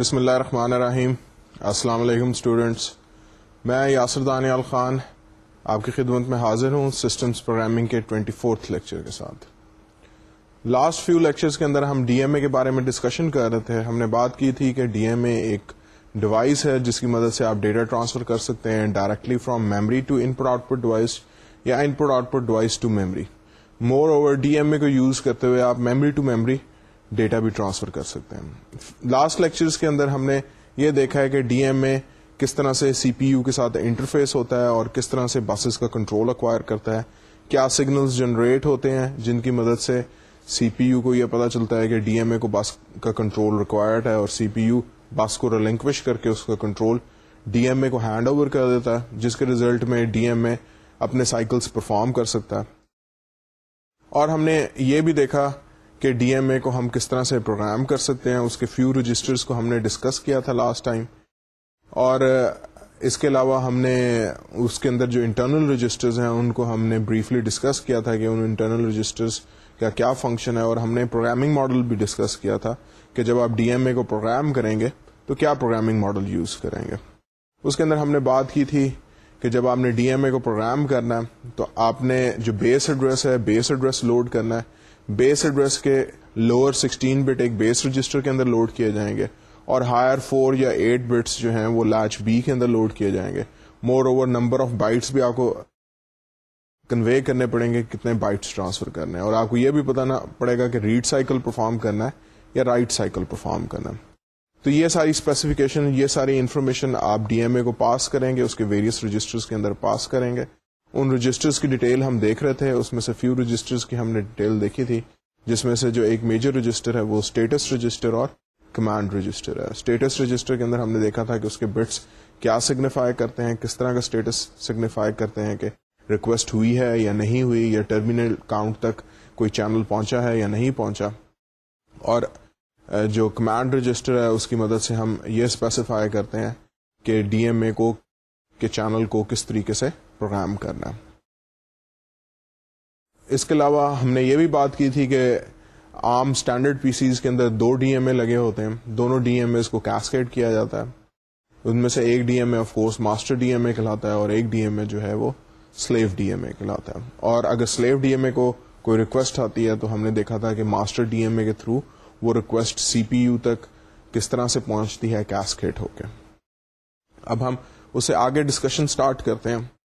بسم اللہ الرحمن الرحیم۔ السلام علیکم اسٹوڈینٹس میں یاسر دانیال خان آپ کی خدمت میں حاضر ہوں سسٹمز پروگرامنگ کے ٹوینٹی فورتھ لیکچر کے ساتھ۔ لاسٹ فیو لیکچرز کے اندر ہم ڈی ایم اے کے بارے میں ڈسکشن کر رہے تھے۔ ہم نے بات کی تھی کہ ڈی ایم اے ایک ڈیوائس ہے جس کی مدد سے آپ ڈیٹا ٹرانسفر کر سکتے ہیں directly from memory to input output device یا input output device to memory moreover D M A کو یوز کرتے ہوئے آپ میموری ٹو میموری ڈیٹا بھی ٹرانسفر کر سکتے ہیں۔ لاسٹ لیکچرز کے اندر ہم نے یہ دیکھا ہے کہ ڈی ایم اے کس طرح سے سی پی یو کے ساتھ انٹرفیس ہوتا ہے اور کس طرح سے بسز کا کنٹرول اکوائر کرتا ہے۔ کیا سگنلز جنریٹ ہوتے ہیں جن کی مدد سے سی پی یو کو یہ پتا چلتا ہے کہ ڈی ایم اے کو بس کا کنٹرول ریکوائرڈ ہے اور سی پی یو بس کو ریلنکوش کر کے اس کا کنٹرول ڈی ایم اے کو ہینڈ اوور کر دیتا ہے، جس کے ریزلٹ میں ڈی ایم اے اپنے سائیکلز پرفارم کر سکتا ہے۔ اور ہم نے یہ بھی دیکھا کہ ڈی ایم اے کو ہم کس طرح سے پروگرام کر سکتے ہیں، اس کے فیو رجسٹرز کو ہم نے ڈسکس کیا تھا لاسٹ ٹائم اور اس کے علاوہ ہم نے اس کے اندر جو انٹرنل رجسٹرز ہیں، ان کو ہم نے بریفلی ڈسکس کیا تھا کہ ان انٹرنل رجسٹرز کا کیا فنکشن ہے اور ہم نے پروگرامنگ ماڈل بھی ڈسکس کیا تھا کہ جب آپ ڈی ایم اے کو پروگرام کریں گے تو کیا پروگرامنگ ماڈل یوز کریں گے۔ اس کے اندر ہم نے بات کی تھی کہ جب آپ نے ڈی ایم اے کو پروگرام کرنا ہے تو آپ نے جو بیس ایڈریس ہے بیس ایڈریس لوڈ کرنا ہے بیس ایڈریس کے لوور سکسٹین بٹ ایک بیس رجسٹر کے اندر لوڈ کیے جائیں گے اور ہائر فور یا ایٹ بٹس جو ہیں وہ لچ بی کے اندر لوڈ کیے جائیں گے۔ Moreover number of bytes بھی آپ کو کنوے کرنے پڑیں گے کتنے بائٹس ٹرانسفر کرنے ہیں۔ اور آپ کو یہ بھی پتا پڑے گا کہ ریڈ سائیکل پرفارم کرنا ہے یا رائٹ سائیکل پرفارم کرنا ہے۔ تو یہ ساری اسپیسیفکیشن یہ ساری انفارمیشن آپ ڈی ایم اے کو پاس کریں گے، اس کے ویریس رجسٹر کے اندر پاس کریں گے۔ ان رجسٹرز کی ڈیٹیل ہم دیکھ رہے تھے، اس میں سے فیو رجسٹرز کی ہم نے ڈیٹیل دیکھی تھی، جس میں سے جو ایک میجر رجسٹر ہے وہ اسٹیٹس رجسٹر اور کمانڈ رجسٹر ہے۔ اسٹیٹس رجسٹر کے اندر ہم نے دیکھا تھا کہ اس کے بٹس کیا سگنیفائی کرتے ہیں، کس طرح کا اسٹیٹس سگنیفائی کرتے ہیں کہ ریکویسٹ ہوئی ہے یا نہیں ہوئی، یا ٹرمینل کاؤنٹ تک کوئی چینل پہنچا ہے یا نہیں پہنچا۔ اور جو کمانڈ رجسٹر ہے، اس کی مدد سے ہم یہ اسپیسیفائی کرتے ہیں کہ ڈی ایم اے کو، کے چینل کو کس طریقے سے پروگرام کرنا۔ اس کے علاوہ ہم نے یہ بھی بات کی تھی کہ عام اسٹینڈرڈ پی سیز کے اندر دو ڈی ایم اے لگے ہوتے ہیں۔ دونوں ڈی ایم اے کو کیسکیٹ کیا جاتا ہے۔ ان میں سے ایک D M A of course master D M A کہلاتا ہے اور ایک ڈی ایم اے جو ہے وہ سلیو ڈی ایم اے کہلاتا ہے۔ اور اگر سلیو ڈی ایم اے کو کوئی ریکویسٹ آتی ہے تو ہم نے دیکھا تھا کہ ماسٹر ڈی ایم اے کے تھرو وہ ریکویسٹ سی پی یو تک کس طرح سے پہنچتی ہے کیسکیٹ ہو کے۔ اب ہم اسے آگے ڈسکشن سٹارٹ کرتے ہیں۔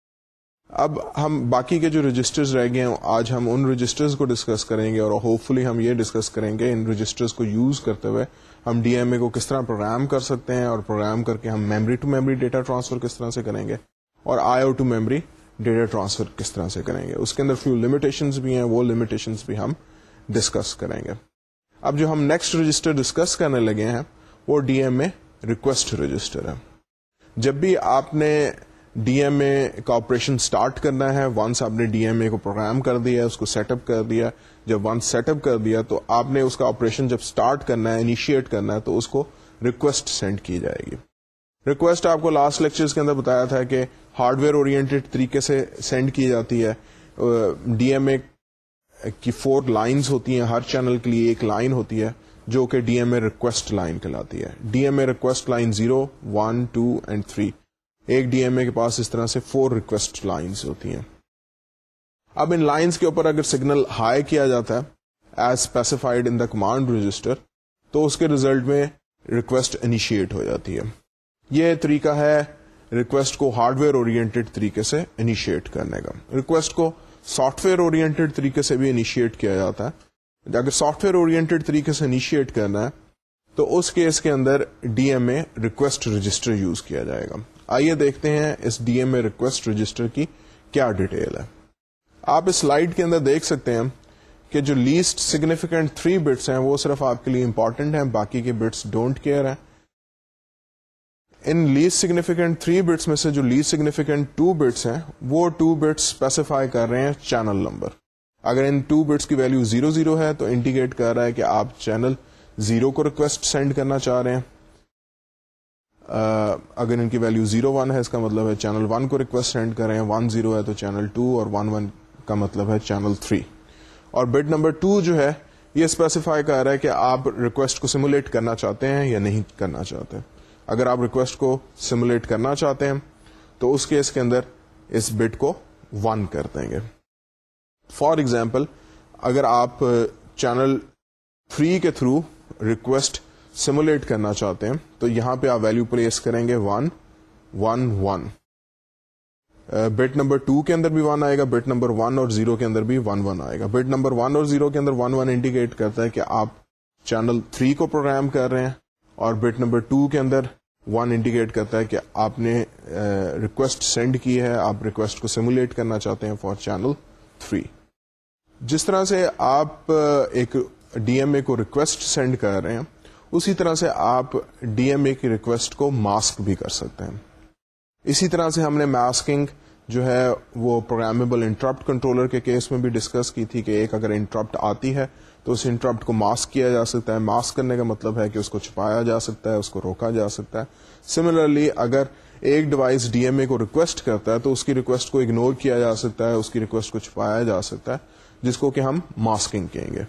اب ہم باقی کے جو رجسٹرز رہ گئے ہیں، آج ہم ان رجسٹرز کو ڈسکس کریں گے اور ہوپ فلی ہم یہ ڈسکس کریں گے ان رجسٹرز کو یوز کرتے ہوئے ہم ڈی ایم اے کو کس طرح پروگرام کر سکتے ہیں اور پروگرام کر کے ہم memory to memory data transfer کس طرح سے کریں گے اور I O to memory data transfer کس طرح سے کریں گے۔ اس کے اندر فیو لمیٹیشنز بھی ہیں، وہ لمیٹیشنز بھی ہم ڈسکس کریں گے۔ اب جو ہم نیکسٹ رجسٹر ڈسکس کرنے لگے ہیں، وہ D M A request register ہے۔ جب بھی آپ نے ڈی ایم اے کا آپریشن اسٹارٹ کرنا ہے۔ ونس آپ نے ڈی ایم اے کو پروگرام کر دیا اس کو سیٹ اپ کر دیا۔ جب ونس سیٹ اپ کر دیا تو آپ نے اس کا آپریشن جب اسٹارٹ کرنا ہے انیشیٹ کرنا ہے، تو اس کو ریکویسٹ سینڈ کی جائے گی۔ ریکویسٹ آپ کو لاسٹ لیکچر کے اندر بتایا تھا کہ ہارڈ ویئر اورینٹیڈ طریقے سے سینڈ کی جاتی ہے۔ ڈی ایم اے کی فور لائنز ہوتی ہیں۔ ہر چینل کے لیے ایک لائن ہوتی ہے، جو کہ D M A request line کہلاتی ہے۔ D M A request line zero one two and three ایک ڈی ایم اے کے پاس اس طرح سے فور ریکویسٹ لائنز ہوتی ہیں۔ اب ان لائنز کے اوپر اگر سگنل ہائی کیا جاتا ہے as specified in the command register تو اس کے ریزلٹ میں ریکویسٹ انیشیٹ ہو جاتی ہے۔ یہ طریقہ ہے ریکویسٹ کو ہارڈ ویئر اورینٹیڈ طریقے سے انیشیٹ کرنے کا۔ ریکویسٹ کو سافٹ ویئر اورینٹیڈ طریقے سے بھی انیشیٹ کیا جاتا ہے۔ اگر سافٹ ویئر اورینٹیڈ طریقے سے انیشیٹ کرنا ہے، تو اس کیس کے اندر D M A request register use کیا جائے گا۔ آئیے دیکھتے ہیں اس D M A request register کی کیا ڈیٹیل ہے۔ آپ اس سلائڈ کے اندر دیکھ سکتے ہیں کہ جو لیسٹ سگنیفیکینٹ تھری بٹس ہیں وہ صرف آپ کے لیے امپورٹنٹ ہیں، باقی کے بٹس ڈونٹ کیئر ہیں۔ ان لیسٹ سگنیفیکینٹ تھری بٹس میں سے جو لیسٹ سگنیفیکینٹ ٹو بٹس ہیں، وہ ٹو بٹس اسپیسیفائی کر رہے ہیں چینل نمبر اگر ان ٹو بٹس کی ویلو زیرو زیرو ہے تو انڈیکیٹ کر رہا ہے کہ آپ چینل زیرو کو ریکویسٹ سینڈ کرنا چاہ رہے ہیں۔ اگر ان کی ویلو زیرو ون ہے، اس کا مطلب ہے چینل ون کو ریکویسٹ سینڈ کر رہے ہیں ون زیرو ہے تو چینل ٹو اور ون ون کا مطلب ہے چینل تھری اور بٹ نمبر ٹو جو ہے، یہ اسپیسیفائی کر رہا ہے کہ آپ ریکویسٹ کو سیمولیٹ کرنا چاہتے ہیں یا نہیں کرنا چاہتے اگر آپ ریکویسٹ کو سیمولیٹ کرنا چاہتے ہیں، تو اس کیس کے اندر اس بٹ کو ون کر دیں گے۔ فار ایگزامپل اگر آپ چینل تھری کے تھرو ریکویسٹ سیمولیٹ کرنا چاہتے ہیں، تو یہاں پہ آپ ویلو پلیس کریں گے one one one bit number two کے اندر بھی ون آئے گا بٹ نمبر ون اور زیرو کے اندر بھی ون ون آئے گا۔ بٹ نمبر ون اور زیرو کے اندر ون ون انڈیکیٹ کرتا ہے کہ آپ چینل تھری کو پروگرام کر رہے ہیں اور بٹ نمبر ٹو کے اندر ون انڈیکیٹ کرتا ہے کہ آپ نے uh, ریکویسٹ سینڈ کی ہے، آپ ریکویسٹ کو سیمولیٹ کرنا چاہتے ہیں فار چینل تھری جس طرح سے آپ uh, ایک ڈی ایم اے کو ریکویسٹ سینڈ کر رہے ہیں اسی طرح سے آپ ڈی ایم اے کی ریکویسٹ کو ماسک بھی کر سکتے ہیں۔ اسی طرح سے ہم نے ماسکنگ جو ہے وہ پروگرامیبل انٹرپٹ کنٹرولر کے کیس میں بھی ڈسکس کی تھی کہ ایک اگر انٹرپٹ آتی ہے تو اس انٹرپٹ کو ماسک کیا جا سکتا ہے۔ ماسک کرنے کا مطلب ہے کہ اس کو چھپایا جا سکتا ہے، اس کو روکا جا سکتا ہے۔ سملرلی اگر ایک ڈیوائس ڈی ایم اے کو ریکویسٹ کرتا ہے تو اس کی ریکویسٹ کو اگنور کیا جا سکتا ہے، اس کی ریکویسٹ کو چھپایا جا سکتا ہے، جس کو کہ ہم ماسکنگ کہیں گے۔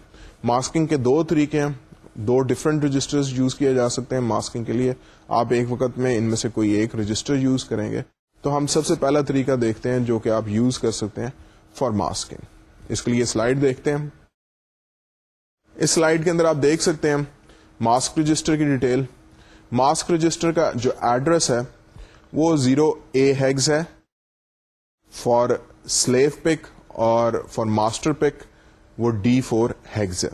ماسکنگ کے دو طریقے ہیں۔ دو ڈفرنٹ رجسٹر یوز کیے جا سکتے ہیں ماسکنگ کے لیے۔ آپ ایک وقت میں ان میں سے کوئی ایک رجسٹر یوز کریں گے۔ تو ہم سب سے پہلا طریقہ دیکھتے ہیں جو کہ آپ یوز کر سکتے ہیں فار ماسکنگ اس کے لیے سلائڈ دیکھتے ہیں اس سلائڈ کے اندر آپ دیکھ سکتے ہیں ماسک رجسٹر کی ڈیٹیل ماسک رجسٹر کا جو ایڈریس ہے وہ زیرو اے ہیگز ہے فار سلیو پک اور فار ماسٹر پک وہ ڈی فور ہیگز ہے۔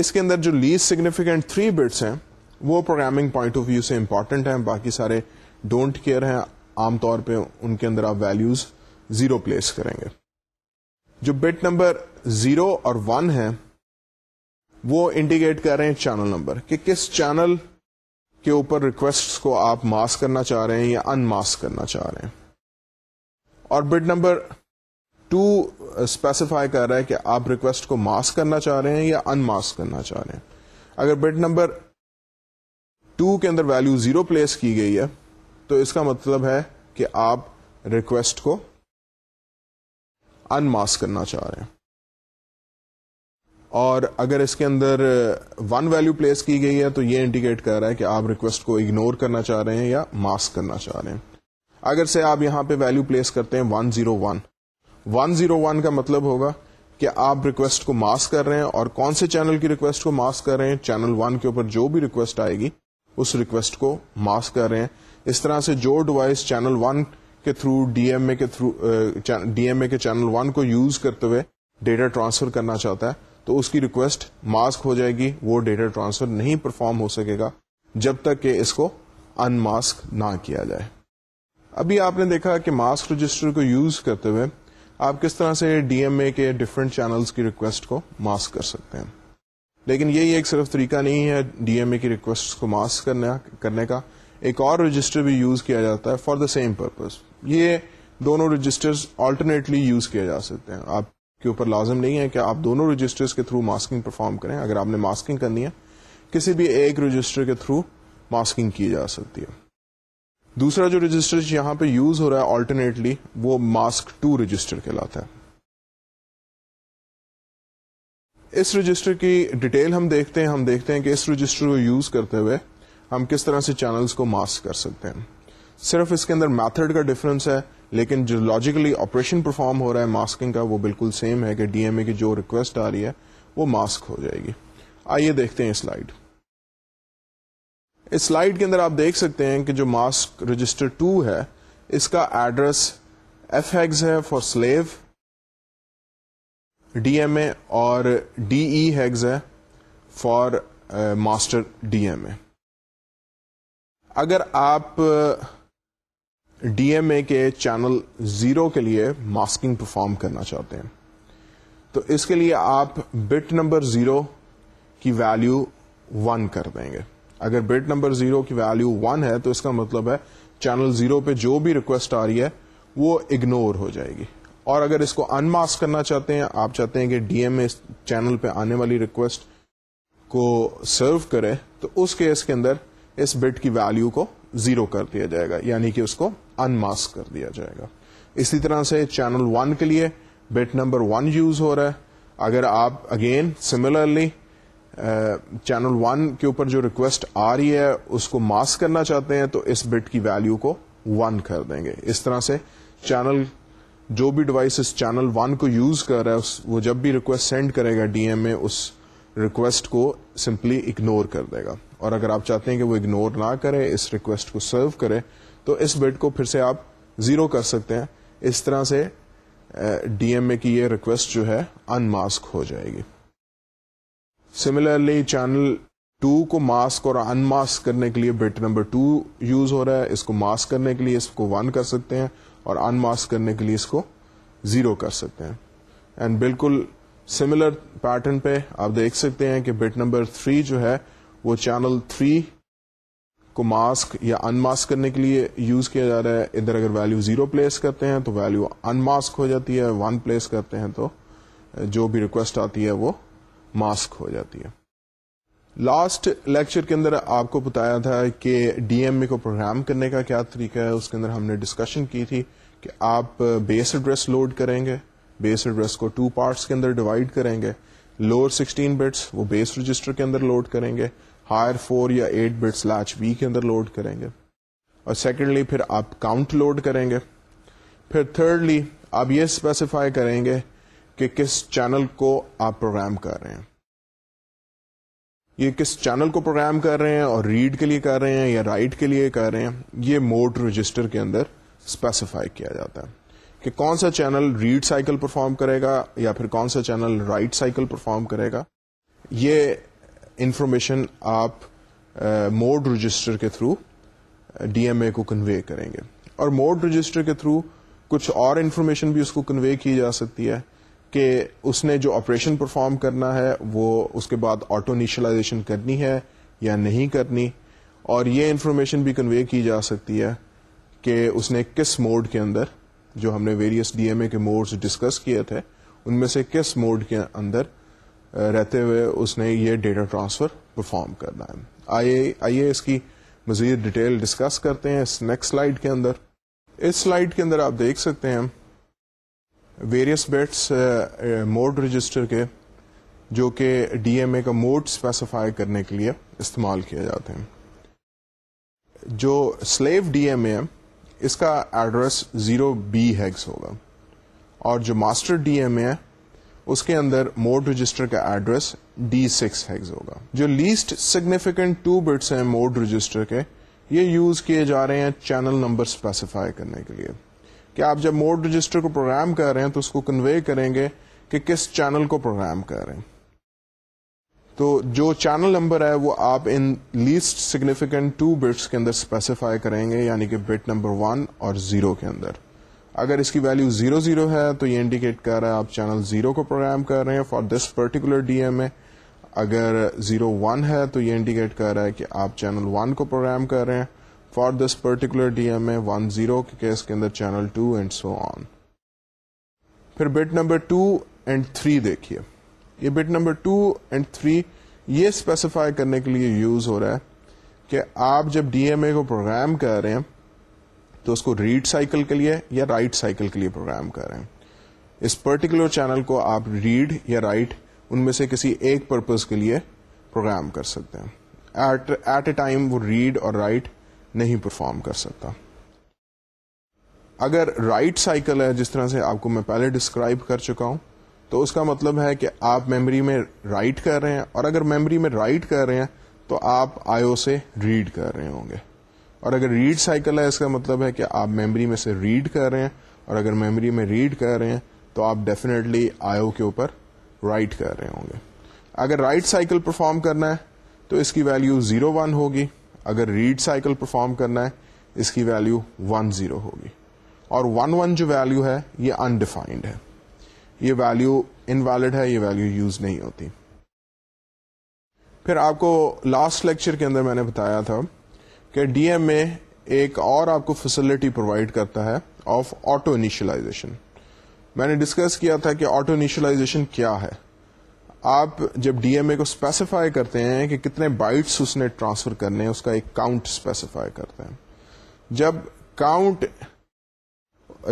اس کے اندر جو لیز سگنیفیکینٹ تھری بٹس ہیں، وہ پروگرامنگ پوائنٹ آف ویو سے امپورٹنٹ ہیں، باقی سارے ڈونٹ کیئر ہیں، عام طور پہ ان کے اندر آپ ویلوز زیرو پلیس کریں گے۔ جو بٹ نمبر زیرو اور ون ہے وہ انڈیکیٹ کر رہے ہیں چینل نمبر کہ کس چینل کے اوپر ریکویسٹ کو آپ ماسک کرنا چاہ رہے ہیں یا انماسک کرنا چاہ رہے ہیں۔ اور بٹ نمبر ٹو اسپیسیفائی کر رہا ہے کہ آپ ریکویسٹ کو ماسک کرنا چاہ رہے ہیں یا ان ماسک کرنا چاہ رہے ہیں۔ اگر بٹ نمبر ٹو کے اندر ویلو زیرو پلیس کی گئی ہے، تو اس کا مطلب ہے کہ آپ ریکویسٹ کو ان ماسک کرنا چاہ رہے ہیں۔ اور اگر اس کے اندر ون ویلو پلیس کی گئی ہے، تو یہ انڈیکیٹ کر رہا ہے کہ آپ ریکویسٹ کو اگنور کرنا چاہ رہے ہیں یا ماسک کرنا چاہ رہے ہیں۔ اگر سے آپ یہاں پہ ویلو پلیس کرتے ہیں one zero one one zero one کا مطلب ہوگا کہ آپ ریکویسٹ کو ماسک کر رہے ہیں اور کون سے چینل کی ریکویسٹ کو ماسک کر رہے ہیں؟ چینل ون کے اوپر جو بھی ریکویسٹ آئے گی، اس ریکویسٹ کو ماسک کر رہے ہیں۔ اس طرح سے جو ڈیوائس چینل ون کے تھرو ڈی ایم اے کے تھرو ڈی ایم اے کے چینل ون کو یوز کرتے ہوئے ڈیٹا ٹرانسفر کرنا چاہتا ہے، تو اس کی ریکویسٹ ماسک ہو جائے گی، وہ ڈیٹا ٹرانسفر نہیں پرفارم ہو سکے گا جب تک کہ اس کو ان ماسک نہ کیا جائے۔ ابھی آپ نے دیکھا کہ ماسک رجسٹر کو یوز کرتے ہوئے آپ کس طرح سے ڈی ایم اے کے ڈفرنٹ چینلز کی ریکویسٹ کو ماسک کر سکتے ہیں؟ لیکن یہی ایک صرف طریقہ نہیں ہے ڈی ایم اے کی ریکویسٹ کو ماسک کرنے کا۔ ایک اور رجسٹر بھی یوز کیا جاتا ہے فار دا سیم پرپز یہ دونوں رجسٹر آلٹرنیٹلی یوز کیے جا سکتے ہیں۔ آپ کے اوپر لازم نہیں ہے کہ آپ دونوں رجسٹر کے تھرو ماسکنگ پرفارم کریں۔ اگر آپ نے ماسکنگ کرنی ہے، کسی بھی ایک رجسٹر کے تھرو ماسکنگ کی جا سکتی ہے۔ دوسرا جو رجسٹر یہاں پہ یوز ہو رہا ہے آلٹرنیٹلی وہ ماسک ٹو رجسٹر کہلاتا ہے۔ اس رجسٹر کی ڈیٹیل ہم دیکھتے ہیں، ہم دیکھتے ہیں کہ اس رجسٹر کو یوز کرتے ہوئے ہم کس طرح سے چینلز کو ماسک کر سکتے ہیں۔ صرف اس کے اندر میتھڈ کا ڈفرنس ہے، لیکن جو لاجیکلی آپریشن پرفارم ہو رہا ہے ماسکنگ کا، وہ بالکل سیم ہے کہ ڈی ایم اے کی جو ریکویسٹ آ رہی ہے، وہ ماسک ہو جائے گی۔ آئیے دیکھتے ہیں سلائڈ اس سلائڈ کے اندر آپ دیکھ سکتے ہیں کہ جو ماسک رجسٹر ٹو ہے، اس کا ایڈریس ایف ایگز ہے for slave, D M A اور ڈی ای ہیگز ہے for master D M A. اگر آپ ڈی ایم اے کے چینل زیرو کے لیے ماسکنگ پرفارم کرنا چاہتے ہیں، تو اس کے لیے آپ بٹ نمبر زیرو کی ویلو ون کر دیں گے۔ اگر بٹ نمبر زیرو کی ویلو ون ہے تو اس کا مطلب ہے چینل زیرو پہ جو بھی ریکویسٹ آ رہی ہے وہ اگنور ہو جائے گی۔ اور اگر اس کو ان ماسک کرنا چاہتے ہیں، آپ چاہتے ہیں کہ ڈی ایم اے چینل پہ آنے والی ریکویسٹ کو سرو کرے، تو اس کیس کے اندر اس بٹ کی ویلو کو زیرو کر دیا جائے گا یعنی کہ اس کو ان ماسک کر دیا جائے گا۔ اسی طرح سے چینل ون کے لیے بٹ نمبر ون یوز ہو رہا ہے۔ اگر آپ اگین سملرلی چینل ون کے اوپر جو ریکویسٹ آ رہی ہے، اس کو ماسک کرنا چاہتے ہیں، تو اس بٹ کی ویلو کو ون کر دیں گے۔ اس طرح سے چینل، جو بھی ڈیوائس اس چینل ون کو یوز کر رہا ہے وہ جب بھی ریکویسٹ سینڈ کرے گا ڈی ایم میں، اس ریکویسٹ کو سمپلی اگنور کر دے گا۔ اور اگر آپ چاہتے ہیں کہ وہ اگنور نہ کرے، اس ریکویسٹ کو سرو کرے، تو اس بٹ کو پھر سے آپ زیرو کر سکتے ہیں۔ اس طرح سے ڈی ایم اے کی یہ ریکویسٹ جو ہے ان ماسک ہو جائے گی۔ سملرلی چینل ٹو کو ماسک اور ان ماسک کرنے کے لیے بٹ نمبر ٹو یوز ہو رہا ہے، اس کو ماسک کرنے کے لیے اس کو ون کر سکتے ہیں اور ان ماسک کرنے کے لیے اس کو زیرو کر سکتے ہیں۔ اینڈ بالکل سملر پیٹرن پہ آپ دیکھ سکتے ہیں کہ بٹ نمبر تھری جو ہے، وہ چینل تھری کو ماسک یا ان ماسک کرنے کے لیے یوز کیا جا رہا ہے۔ ادھر اگر ویلو زیرو پلیس کرتے ہیں تو ویلو ان ماسک ہو جاتی ہے ون پلیس کرتے ہیں تو جو بھی ریکویسٹ آتی ہے وہ ماسک ہو جاتی ہے۔ لاسٹ لیکچر کے اندر آپ کو بتایا تھا کہ ڈی ایم اے کو پروگرام کرنے کا کیا طریقہ ہے، اس کے اندر ہم نے ڈسکشن کی تھی کہ آپ بیس ایڈریس لوڈ کریں گے بیس ایڈریس کو ٹو پارٹس کے اندر ڈیوائڈ کریں گے۔ لوور سکسٹین بٹس وہ بیس رجسٹر کے اندر لوڈ کریں گے۔ ہائر فور یا ایٹ بٹس لچ بی کے اندر لوڈ کریں گے۔ اور سیکنڈلی پھر آپ کاؤنٹ لوڈ کریں گے۔ پھر تھرڈلی آپ یہ اسپیسیفائی کریں گے کہ کس چینل کو آپ پروگرام کر رہے ہیں؟ یہ کس چینل کو پروگرام کر رہے ہیں اور ریڈ کے لیے کر رہے ہیں یا رائٹ کے لیے کر رہے ہیں؟ یہ موڈ رجسٹر کے اندر اسپیسیفائی کیا جاتا ہے کہ کون سا چینل ریڈ سائیکل پرفارم کرے گا یا پھر کون سا چینل رائٹ سائیکل پرفارم کرے گا؟ یہ انفارمیشن آپ موڈ رجسٹر کے تھرو ڈی ایم اے کو کنوے کریں گے اور موڈ رجسٹر کے تھرو کچھ اور انفارمیشن بھی اس کو کنوے کی جا سکتی ہے کہ اس نے جو آپریشن پرفارم کرنا ہے وہ اس کے بعد آٹو نیشلائزیشن کرنی ہے یا نہیں کرنی اور یہ انفارمیشن بھی کنوے کی جا سکتی ہے کہ اس نے کس موڈ کے اندر جو ہم نے ویریس ڈی ایم اے کے موڈز ڈسکس کیے تھے، ان میں سے کس موڈ کے اندر رہتے ہوئے اس نے یہ ڈیٹا ٹرانسفر پرفارم کرنا ہے۔ آئیے آئیے اس کی مزید ڈیٹیل ڈسکس کرتے ہیں اس نیکسٹ سلائڈ کے اندر۔ اس سلائڈ کے اندر آپ دیکھ سکتے ہیں ویریس بیٹس موڈ رجسٹر کے، جو کہ ڈی ایم اے کا موڈ اسپیسیفائی کرنے کے لیے استعمال کیے جاتے ہیں۔ جو سلیو ڈی ایم اے اس کا ایڈریس زیرو بی ہیگس ہوگا۔ اور جو ماسٹر ڈی ایم اے اس کے اندر موڈ رجسٹر کا ایڈریس ڈی سکس ہیگز ہوگا۔ جو لیسٹ سگنیفیکینٹ ٹو بٹس ہیں موڈ رجسٹر کے، یہ یوز کیے جا رہے ہیں چینل نمبر اسپیسیفائی کرنے کے لیے۔ کہ آپ جب موڈ رجسٹر کو پروگرام کر رہے ہیں تو اس کو کنوے کریں گے کہ کس چینل کو پروگرام کر رہے ہیں۔ تو جو چینل نمبر ہے وہ آپ ان لیسٹ سگنیفیکینٹ ٹو بٹس کے اندر اسپیسیفائی کریں گے یعنی کہ بٹ نمبر ون اور زیرو کے اندر۔ اگر اس کی ویلو زیرو زیرو ہے تو یہ انڈیکیٹ کر رہا ہے آپ چینل زیرو کو پروگرام کر رہے ہیں for this particular D M A اگر زیرو ون ہے تو یہ انڈیکیٹ کر رہا ہے کہ آپ چینل ون کو پروگرام کر رہے ہیں۔ For this particular D M A one zero کے کیس کے اندر channel two and so on پھر bit number two and three دیکھیے یہ bit number two and three یہ اسپیسیفائی کرنے کے لیے یوز ہو رہا ہے کہ آپ جب ڈی ایم اے کو پروگرام کر رہے ہیں تو اس کو ریڈ سائیکل کے لیے یا رائٹ سائیکل کے لیے پروگرام کر رہے ہیں اس پرٹیکولر چینل کو آپ ریڈ یا رائٹ ان میں سے کسی ایک پرپز کے لیے پروگرام کر سکتے ہیں ایٹ اے ٹائم وہ ریڈ اور رائٹ نہیں پرفارم کر سکتا۔ اگر رائٹ سائیکل ہے، جس طرح سے آپ کو میں پہلے ڈسکرائب کر چکا ہوں، تو اس کا مطلب ہے کہ آپ میموری میں رائٹ کر رہے ہیں۔ اور اگر میموری میں رائٹ کر رہے ہیں، تو آپ آئیو سے ریڈ کر رہے ہوں گے۔ اور اگر ریڈ سائیکل ہے، اس کا مطلب ہے کہ آپ میموری میں سے ریڈ کر رہے ہیں۔ اور اگر میموری میں ریڈ کر رہے ہیں، تو آپ ڈیفینیٹلی آئیو کے اوپر رائٹ کر رہے ہوں گے۔ اگر رائٹ سائیکل پرفارم کرنا ہے، تو اس کی ویلو زیرو ون ہوگی۔ اگر ریڈ سائیکل پرفارم کرنا ہے، اس کی ویلو ون زیرو ہوگی۔ اور ون ون جو ویلو ہے، یہ انڈیفائنڈ ہے۔ یہ ویلو انویلڈ ہے، یہ ویلو یوز نہیں ہوتی۔ پھر آپ کو لاسٹ لیکچر کے اندر میں نے بتایا تھا کہ ڈی ایم اے ایک اور آپ کو فیسلٹی پرووائڈ کرتا ہے آف آٹو انیشلائزیشن میں نے ڈسکس کیا تھا کہ آٹو انیشلائزیشن کیا ہے۔ آپ جب ڈی ایم اے کو اسپیسیفائی کرتے ہیں کہ کتنے بائٹس اس نے ٹرانسفر کرنے ہیں، اس کا ایک کاؤنٹ اسپیسیفائی کرتے ہیں۔ جب کاؤنٹ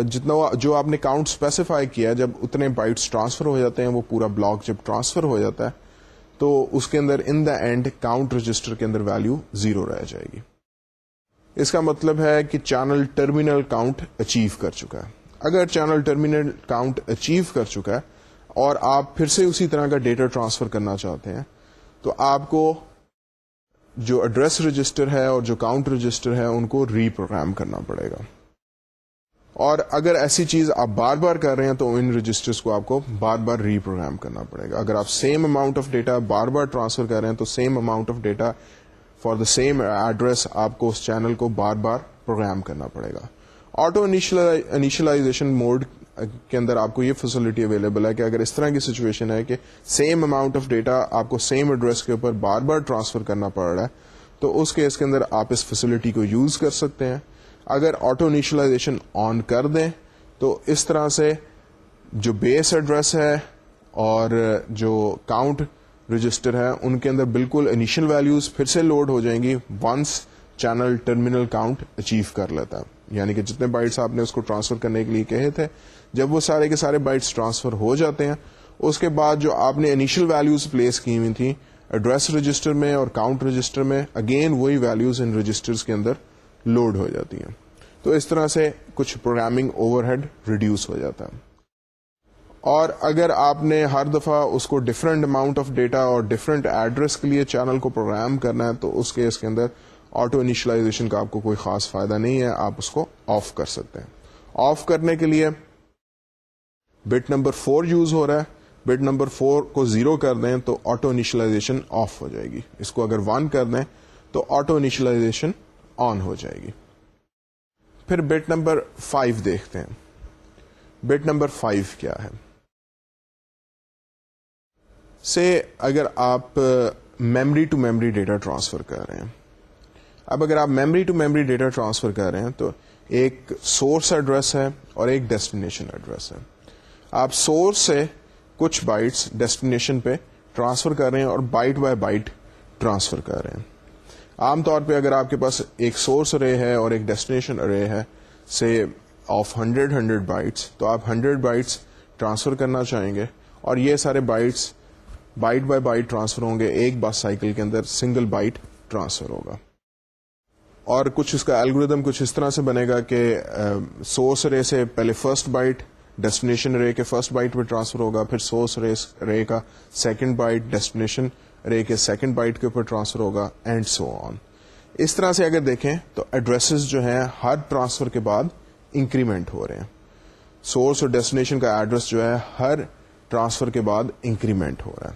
جتنا جو آپ نے کاؤنٹ اسپیسیفائی کیا، جب اتنے بائٹس ٹرانسفر ہو جاتے ہیں، وہ پورا بلاک جب ٹرانسفر ہو جاتا ہے، تو اس کے اندر in the end count register کے اندر ویلو زیرو رہ جائے گی۔ اس کا مطلب ہے کہ چینل ٹرمینل کاؤنٹ اچیو کر چکا ہے۔ اگر چینل ٹرمینل کاؤنٹ اچیو کر چکا ہے اور آپ پھر سے اسی طرح کا ڈیٹا ٹرانسفر کرنا چاہتے ہیں، تو آپ کو جو ایڈریس رجسٹر ہے اور جو کاؤنٹ رجسٹر ہے، ان کو ری پروگرام کرنا پڑے گا۔ اور اگر ایسی چیز آپ بار بار کر رہے ہیں، تو ان رجسٹرز کو آپ کو بار بار ری پروگرام کرنا پڑے گا۔ اگر آپ سیم اماؤنٹ آف ڈیٹا بار بار ٹرانسفر کر رہے ہیں، تو same amount of data for the same address آپ کو اس چینل کو بار بار پروگرام کرنا پڑے گا۔ آٹو انیشلائزیشن موڈ کے اندر آپ کو یہ فیسلٹی اویلیبل ہے کہ اگر اس طرح کی سچویشن ہے کہ سیم اماؤنٹ آف ڈیٹا آپ کو سیم ایڈریس کے اوپر بار بار ٹرانسفر کرنا پڑ رہا ہے، تو اس کیس کے اندر آپ اس فیسلٹی کو یوز کر سکتے ہیں۔ اگر آٹو انیشلائزیشن آن کر دیں، تو اس طرح سے جو بیس ایڈریس ہے اور جو کاؤنٹ رجسٹر ہے، ان کے اندر بالکل انیشل ویلوز پھر سے لوڈ ہو جائیں گی once channel terminal count achieve کر لیتا ہے۔ یعنی کہ جتنے بائٹس آپ نے اس کو ٹرانسفر کرنے کے لیے کہے تھے جب وہ سارے کے سارے بائٹس ٹرانسفر ہو جاتے ہیں، اس کے بعد جو آپ نے انیشل ویلوز پلیس کی ہوئی تھیں ایڈریس رجسٹر میں اور کاؤنٹ رجسٹر میں اگین وہی ویلوز ان رجسٹر کے اندر لوڈ ہو جاتی ہیں۔ تو اس طرح سے کچھ پروگرامنگ اوور ہیڈ ریڈیوس ہو جاتا ہے۔ اور اگر آپ نے ہر دفعہ اس کو ڈفرنٹ اماؤنٹ آف ڈیٹا اور ڈفرنٹ ایڈریس کے لیے چینل کو پروگرام کرنا ہے، تو اس کیس کے اندر آٹو انیشلائزیشن کا آپ کو کوئی خاص فائدہ نہیں ہے، آپ اس کو آف کر سکتے ہیں۔ آف کرنے کے لیے بٹ نمبر فور یوز ہو رہا ہے، بٹ نمبر فور کو زیرو کر دیں تو آٹو انیشلائزیشن آف ہو جائے گی۔ اس کو اگر ون کر دیں تو آٹو انیشلائزیشن آن ہو جائے گی۔ پھر بٹ نمبر فائیو دیکھتے ہیں۔ بٹ نمبر فائیو کیا ہے؟ سے اگر آپ memory to memory data transfer کر رہے ہیں۔ اب اگر آپ memory to memory data transfer کر رہے ہیں تو ایک سورس ایڈریس ہے اور ایک ڈیسٹینیشن ایڈریس ہے۔ آپ سورس سے کچھ بائٹس ڈیسٹینیشن پہ ٹرانسفر کر رہے ہیں اور بائٹ بائی بائٹ ٹرانسفر کر رہے ہیں۔ عام طور پہ اگر آپ کے پاس ایک سورس ارے ہے اور ایک ڈیسٹینیشن ارے ہے سے آف ہنڈریڈ ہنڈریڈ بائٹس تو آپ ہنڈریڈ بائٹس ٹرانسفر کرنا چاہیں گے اور یہ سارے bytes byte by byte transfer ہوں گے۔ ایک بس سائیکل کے اندر سنگل بائٹ ٹرانسفر ہوگا۔ اور کچھ اس کا الگوریدم کچھ اس طرح سے بنے گا کہ سورس رے سے پہلے فرسٹ بائٹ ڈیسٹینیشن رے کے فرسٹ بائٹ میں ٹرانسفر ہوگا، پھر سورس رے کا سیکنڈ بائٹ ڈیسٹینیشن رے کے سیکنڈ بائٹ کے اوپر ٹرانسفر ہوگا اینڈ سو آن اس طرح سے اگر دیکھیں تو ایڈریسز جو ہیں، ہر ٹرانسفر کے بعد انکریمنٹ ہو رہے ہیں۔ سورس اور ڈیسٹینیشن کا ایڈریس جو ہے، ہر ٹرانسفر کے بعد انکریمنٹ ہو رہا ہے۔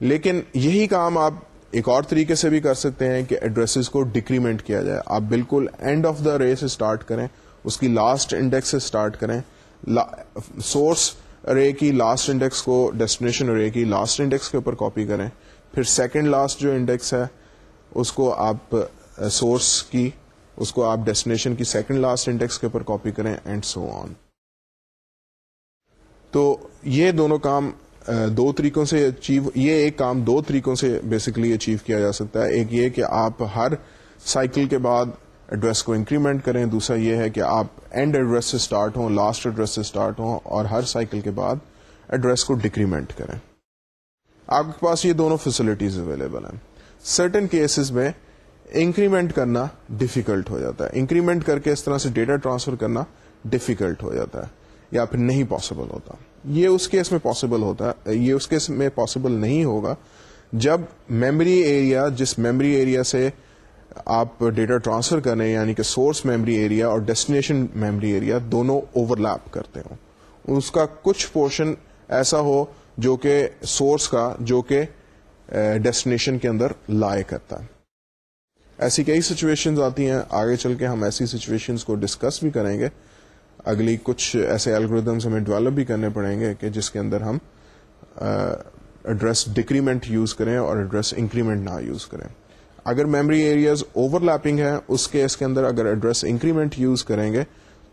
لیکن یہی کام آپ ایک اور طریقے سے بھی کر سکتے ہیں کہ ایڈریسز کو ڈیکریمنٹ کیا جائے۔ آپ بالکل اینڈ آف دا رے سے اسٹارٹ کریں، اس کی لاسٹ انڈیکس سے اسٹارٹ کریں۔ سورس رے کی لاسٹ انڈیکس کو ڈیسٹینیشن رے کی لاسٹ انڈیکس کے اوپر کاپی کریں۔ پھر سیکنڈ لاسٹ جو انڈیکس ہے، اس کو آپ uh, سورس کی اس کو آپ ڈیسٹینیشن کی سیکنڈ لاسٹ انڈیکس کے اوپر کاپی کریں اینڈ سو آن تو یہ دونوں کام uh, دو طریقوں سے اچیو یہ ایک کام دو طریقوں سے بیسکلی اچیو کیا جا سکتا ہے۔ ایک یہ کہ آپ ہر سائیکل کے بعد ایڈریس کو انکریمنٹ کریں، دوسرا یہ ہے کہ آپ اینڈ ایڈریس سے اسٹارٹ ہوں لاسٹ ایڈریس سے اسٹارٹ ہوں اور ہر سائیکل کے بعد ایڈریس کو ڈیکریمنٹ کریں۔ آپ کے پاس یہ دونوں فیسلٹیز اویلیبل ہیں۔ سرٹن کیسز میں انکریمنٹ کرنا ڈیفیکلٹ ہو جاتا ہے۔ انکریمنٹ کر کے اس طرح سے ڈیٹا ٹرانسفر کرنا ڈیفیکلٹ ہو جاتا ہے یا پھر نہیں پاسبل ہوتا۔ یہ اس کیس میں پاسبل ہوتا ہے، یہ اس کیس میں پاسبل نہیں ہوگا۔ جب میموری ایریا جس میموری ایریا سے آپ ڈیٹا ٹرانسفر کریں یعنی کہ سورس میموری ایریا اور ڈیسٹینیشن میموری ایریا دونوں اوور لیپ کرتے ہوں۔ اس کا کچھ پورشن ایسا ہو جو کہ سورس کا، جو کہ ڈیسٹینیشن کے اندر لائے کرتا۔ ہے ایسی کئی سچویشن آتی ہیں۔ آگے چل کے ہم ایسی سچویشن کو ڈسکس بھی کریں گے۔ اگلی کچھ ایسے الگوریدمس ہمیں ڈیولپ بھی کرنے پڑیں گے کہ جس کے اندر ہم ایڈریس ڈیکریمنٹ یوز کریں اور ایڈریس انکریمنٹ نہ یوز کریں۔ اگر میموری ایریاز اوور لیپنگ ہے اس کیس کے اندر اگر ایڈریس انکریمنٹ یوز کریں گے،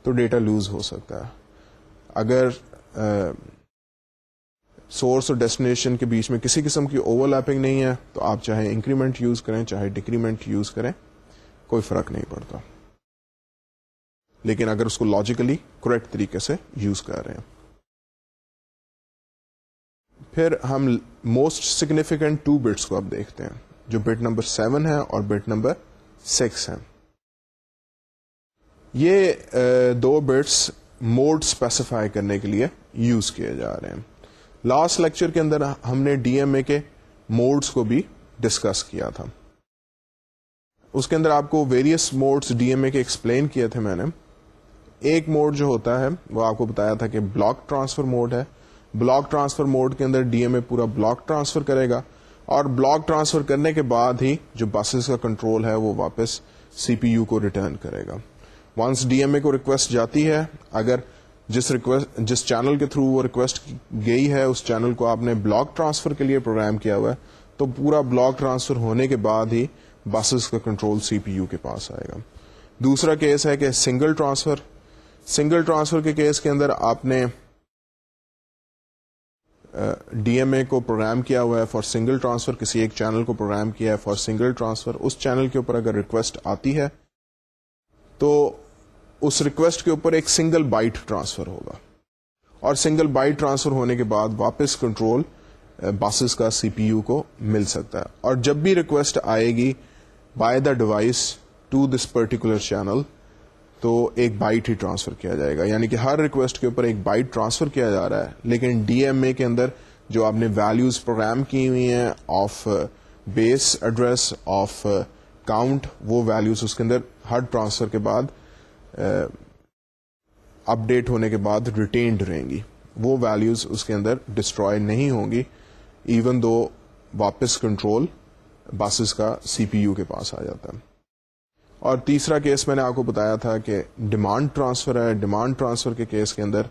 تو ڈیٹا لوز ہو سکتا ہے۔ اگر سورس اور ڈیسٹینیشن کے بیچ میں کسی قسم کی اوور لیپنگ نہیں ہے، تو آپ چاہے انکریمنٹ یوز کریں، چاہے ڈیکریمنٹ یوز کریں، کوئی فرق نہیں پڑتا۔ لیکن اگر اس کو لاجیکلی کریکٹ طریقے سے یوز کر رہے ہیں۔ پھر ہم موسٹ سگنیفیکینٹ ٹو بٹس کو اب دیکھتے ہیں۔ جو بٹ نمبر سیون ہے اور بٹ نمبر سکس ہے یہ دو بٹس موڈ اسپیسیفائی کرنے کے لیے یوز کیے جا رہے ہیں۔ لاسٹ لیکچر کے اندر ہم نے ڈی ایم اے کے موڈس کو بھی ڈسکس کیا تھا۔ اس کے اندر آپ کو various modes D M A کے ایکسپلین کیے تھے میں نے۔ ایک موڈ جو ہوتا ہے، وہ آپ کو بتایا تھا کہ بلاک ٹرانسفر موڈ ہے۔ بلاک ٹرانسفر موڈ کے اندر ڈی ایم اے پورا بلاک ٹرانسفر کرے گا۔ اور بلاک ٹرانسفر کرنے کے بعد ہی جو بسز کا کنٹرول ہے وہ واپس سی پی یو کو ریٹرن کرے گا۔ ونس ڈی ایم اے کو ریکویسٹ جاتی ہے، اگر جس ریکویسٹ جس چینل کے تھرو وہ ریکویسٹ گئی ہے، اس چینل کو آپ نے بلاک ٹرانسفر کے لیے پروگرام کیا ہوا ہے، تو پورا بلاک ٹرانسفر ہونے کے بعد ہی بسز کا کنٹرول سی پی یو کے پاس آئے گا۔ دوسرا کیس ہے کہ سنگل ٹرانسفر سنگل ٹرانسفر کے کیس کے اندر آپ نے ڈی ایم اے کو پروگرام کیا ہوا ہے فار سنگل ٹرانسفر کسی ایک چینل کو پروگرام کیا ہے فار سنگل ٹرانسفر اس چینل کے اوپر اگر ریکویسٹ آتی ہے، تو اس ریکویسٹ کے اوپر ایک سنگل بائٹ ٹرانسفر ہوگا۔ اور سنگل بائٹ ٹرانسفر ہونے کے بعد واپس کنٹرول باسز کا سی پی یو کو مل سکتا ہے۔ اور جب بھی ریکویسٹ آئے گی by the device to this particular channel تو ایک بائٹ ہی ٹرانسفر کیا جائے گا۔ یعنی کہ ہر ریکویسٹ کے اوپر ایک بائٹ ٹرانسفر کیا جا رہا ہے، لیکن ڈی ایم اے کے اندر جو آپ نے ویلوز پروگرام کی ہوئی ہیں of base address of count وہ ویلوز اس کے اندر ہر ٹرانسفر کے بعد uh, اپ ڈیٹ ہونے کے بعد ریٹینڈ رہیں گی۔ وہ ویلوز اس کے اندر ڈسٹروائے نہیں ہوں گی ایون دو واپس کنٹرول بسز کا سی پی یو کے پاس آ جاتا ہے۔ اور تیسرا کیس میں نے آپ کو بتایا تھا کہ ڈیمانڈ ٹرانسفر ہے۔ ڈیمانڈ ٹرانسفر کے کیس کے اندر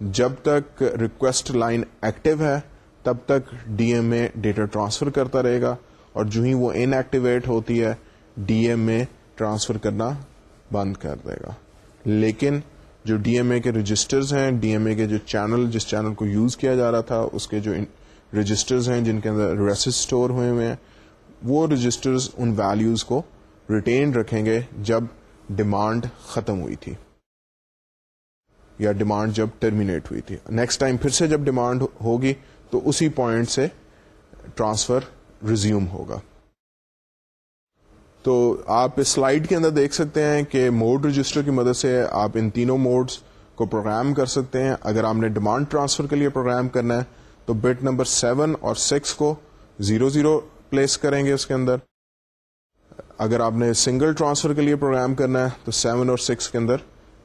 جب تک ریکویسٹ لائن ایکٹیو ہے، تب تک D M A data transfer کرتا رہے گا اور جو ہی وہ ان ایکٹیویٹ ہوتی ہے ڈی ایم اے ٹرانسفر کرنا بند کر دے گا۔ لیکن جو ڈی ایم اے کے رجسٹرز ہیں ڈی ایم اے کے جو چینل جس چینل کو یوز کیا جا رہا تھا، اس کے جو رجسٹرز ہیں، جن کے اندر ریسز اسٹور ہوئے ہوئے ہیں، وہ رجسٹرز ان ویلیوز کو ریٹین رکھیں گے جب ڈیمانڈ ختم ہوئی تھی یا ڈیمانڈ جب ٹرمینیٹ ہوئی تھی۔ نیکسٹ ٹائم پھر سے جب ڈیمانڈ ہوگی تو اسی پوائنٹ سے ٹرانسفر ریزیوم ہوگا۔ تو آپ اس سلائڈ کے اندر دیکھ سکتے ہیں کہ موڈ رجسٹر کی مدد سے آپ ان تینوں موڈز کو پروگرام کر سکتے ہیں۔ اگر آپ نے ڈیمانڈ ٹرانسفر کے لیے پروگرام کرنا ہے تو بٹ نمبر سیون اور سکس کو زیرو زیرو پلیس کریں گے اس کے اندر۔ اگر آپ نے سنگل ٹرانسفر کے لیے پروگرام کرنا ہے، تو سیون اور سکس کے اندر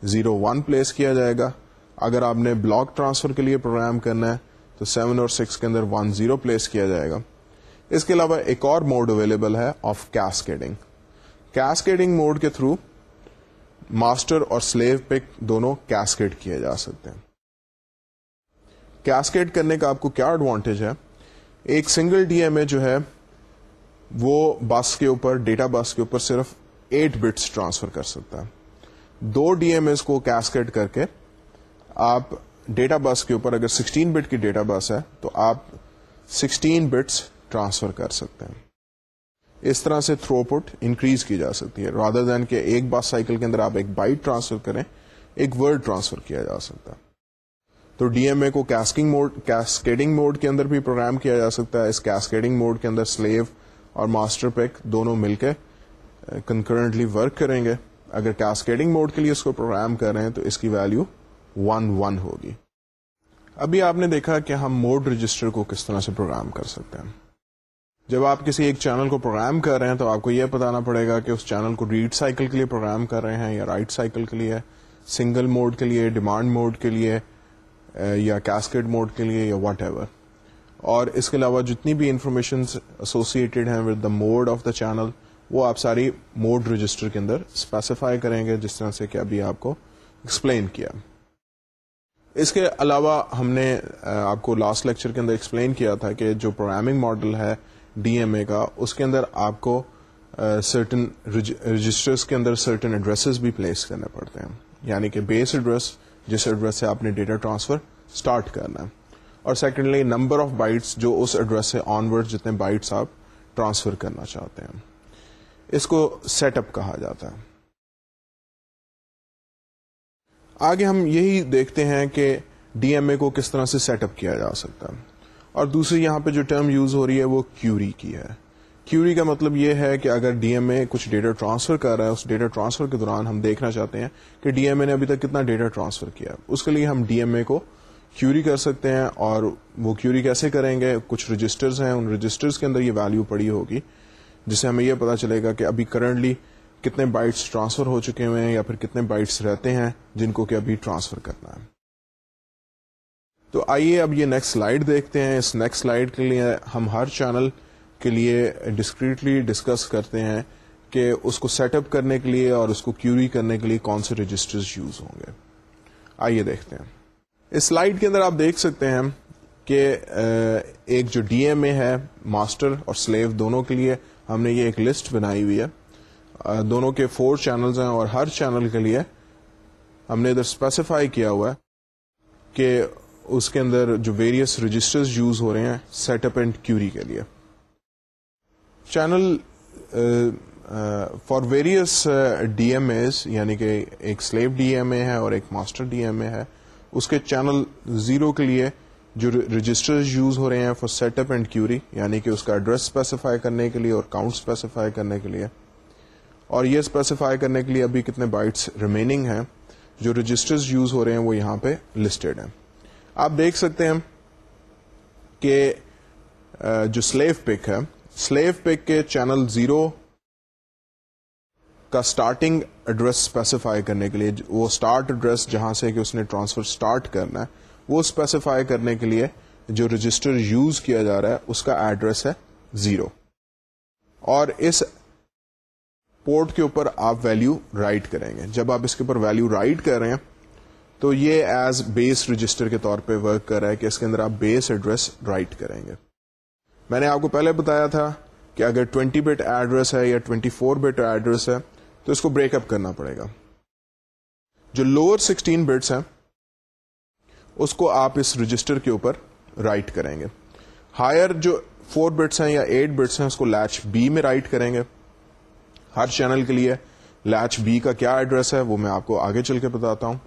زیرو ون پلیس کیا جائے گا۔ اگر آپ نے بلاک ٹرانسفر کے لیے پروگرام کرنا ہے، تو سیون اور سکس کے اندر ون زیرو پلیس کیا جائے گا۔ اس کے علاوہ ایک اور موڈ اویلیبل ہے، آف کیسکیڈنگ۔ کیسکیڈنگ موڈ کے تھرو ماسٹر اور سلیو پک دونوں کیسکیڈ کیے جا سکتے ہیں۔ کیسکیڈ کرنے کا آپ کو کیا ایڈوانٹیج ہے؟ ایک سنگل ڈی ایم اے جو ہے وہ بس کے اوپر، ڈیٹا بس کے اوپر صرف ایٹ بٹس ٹرانسفر کر سکتا ہے۔ دو ڈی ایم ایس کو کیسکیڈ کر کے آپ ڈیٹا بس کے اوپر، اگر سکسٹین بٹ کی ڈیٹا بس ہے، تو آپ سکسٹین بٹس ٹرانسفر کر سکتے ہیں۔ اس طرح سے تھرو پٹ انکریز کی جا سکتی ہے۔ رادر دین کہ ایک بات سائیکل کے اندر آپ ایک بائٹ ٹرانسفر کریں، ایک ورڈ ٹرانسفر کیا جا سکتا ہے۔ تو ڈی ایم اے کو کیسکنگ موڈ کیسکیڈنگ موڈ کے اندر بھی پروگرام کیا جا سکتا ہے۔ اس کیسکیڈنگ موڈ کے اندر سلیو اور ماسٹر پیک دونوں مل کے کنکرنٹلی ورک کریں گے. اگر کیسکیڈنگ موڈ کے لیے اس کو پروگرام کر رہے ہیں تو اس کی ویلو ون ون ہوگی. ابھی آپ نے دیکھا کہ ہم موڈ رجسٹر کو کس طرح سے پروگرام کر سکتے ہیں. جب آپ کسی ایک چینل کو پروگرام کر رہے ہیں تو آپ کو یہ بتانا پڑے گا کہ اس چینل کو ریڈ سائیکل کے لیے پروگرام کر رہے ہیں یا رائٹ سائیکل کے لیے سنگل موڈ کے لیے ڈیمانڈ موڈ کے لیے یا کیسکیڈ موڈ کے لیے یا واٹ ایور اور اس کے علاوہ جتنی بھی انفارمیشن ایسوسیڈ ہیں with the mode of the channel وہ آپ ساری موڈ رجسٹر کے اندر اسپیسیفائی کریں گے جس طرح سے کہ ابھی آپ کو ایکسپلین کیا۔ اس کے علاوہ ہم نے آپ کو لاسٹ لیکچر کے اندر ایکسپلین کیا تھا کہ جو پروگرامنگ ماڈل ہے ڈی ایم اے کا، اس کے اندر آپ کو سرٹن رجسٹرس کے اندر سرٹن ایڈریسز بھی پلیس کرنے پڑتے ہیں۔ یعنی کہ بیس ایڈریس جس ایڈریس سے آپ نے ڈیٹا ٹرانسفر اسٹارٹ کرنا ہے۔ اور سیکنڈلی نمبر آف بائٹس جو اس ایڈریس سے آن ورڈ جتنے بائٹس آپ ٹرانسفر کرنا چاہتے ہیں۔ اس کو سیٹ اپ کہا جاتا ہے۔ آگے ہم یہی دیکھتے ہیں کہ ڈی ایم اے کو کس طرح سے سیٹ اپ کیا جا سکتا ہے۔ اور دوسری یہاں پہ جو ٹرم یوز ہو رہی ہے وہ کیوری کی ہے۔ کیوری کا مطلب یہ ہے کہ اگر ڈی ایم اے کچھ ڈیٹا ٹرانسفر کر رہا ہے، اس ڈیٹا ٹرانسفر کے دوران ہم دیکھنا چاہتے ہیں کہ ڈی ایم اے نے ابھی تک کتنا ڈیٹا ٹرانسفر کیا اس کے لیے ہم ڈی ایم اے کو کیوری کر سکتے ہیں اور وہ کیوری کیسے کریں گے؟ کچھ رجسٹرز ہیں، ان رجسٹرز کے اندر یہ ویلو پڑی ہوگی جس سے ہمیں یہ پتا چلے گا کہ ابھی کرنٹلی کتنے بائٹس ٹرانسفر ہو چکے ہوئے ہیں یا پھر کتنے بائٹس رہتے ہیں جن کو کہ ابھی ٹرانسفر کرنا ہے۔ تو آئیے اب یہ نیکسٹ سلائڈ دیکھتے ہیں۔ اس نیکسٹ سلائڈ کے لیے ہم ہر چینل کے لیے ڈسکریٹلی ڈسکس کرتے ہیں کہ اس کو سیٹ اپ کرنے کے لیے اور اس کو کیوری کرنے کے لیے کون سے رجسٹر یوز ہوں گے۔ آئیے دیکھتے ہیں۔ اس سلائڈ کے اندر آپ دیکھ سکتے ہیں کہ ایک جو ڈی ایم اے ہے، ماسٹر اور سلیو دونوں کے لیے ہم نے یہ ایک لسٹ بنائی ہوئی ہے۔ دونوں کے فور چینلز ہیں اور ہر چینل کے لیے ہم نے ادھر اسپیسیفائی کیا ہوا ہے کہ اس کے اندر جو ویریس رجسٹرز یوز ہو رہے ہیں سیٹ اپ اینڈ کیوری کے لیے۔ Channel for various D M As یعنی کہ ایک سلیو ڈی ایم اے ہے اور ایک ماسٹر ڈی ایم اے ہے۔ اس کے چینل زیرو کے لیے جو رجسٹرز یوز ہو رہے ہیں for set up and query یعنی کہ اس کا ایڈریس اسپیسیفائی کرنے کے لیے اور کاؤنٹ اسپیسیفائی کرنے کے لیے. اور یہ اسپیسیفائی کرنے کے لیے ابھی کتنے بائٹس ریمیننگ ہیں جو رجسٹرز یوز ہو رہے ہیں وہ یہاں پہ لسٹڈ ہیں. آپ دیکھ سکتے ہیں کہ جو سلیو پک ہے سلیو پک کے چینل زیرو کا اسٹارٹنگ ایڈریس اسپیسیفائی کرنے کے لیے، وہ اسٹارٹ ایڈریس جہاں سے کہ اس نے ٹرانسفر اسٹارٹ کرنا ہے، وہ اسپیسیفائی کرنے کے لیے جو رجسٹر یوز کیا جا رہا ہے، اس کا ایڈریس ہے زیرو اور اس پورٹ کے اوپر آپ ویلو رائٹ کریں گے۔ جب آپ اس کے اوپر ویلو رائٹ کر رہے ہیں، تو یہ ایز بیس رجسٹر کے طور پہ ورک کر رہا ہے کہ اس کے اندر آپ بیس ایڈریس رائٹ کریں گے۔ میں نے آپ کو پہلے بتایا تھا کہ اگر 20 بٹ ایڈریس ہے یا 24 بٹ ایڈریس ہے تو اس کو بریک اپ کرنا پڑے گا۔ جو لوور 16 بٹس ہیں، اس کو آپ اس رجسٹر کے اوپر رائٹ کریں گے۔ ہائر جو 4 بٹس ہیں یا 8 بٹس ہیں، اس کو لیچ بی میں رائٹ کریں گے۔ ہر چینل کے لیے لیچ بی کا کیا ایڈریس ہے، وہ میں آپ کو آگے چل کے بتاتا ہوں۔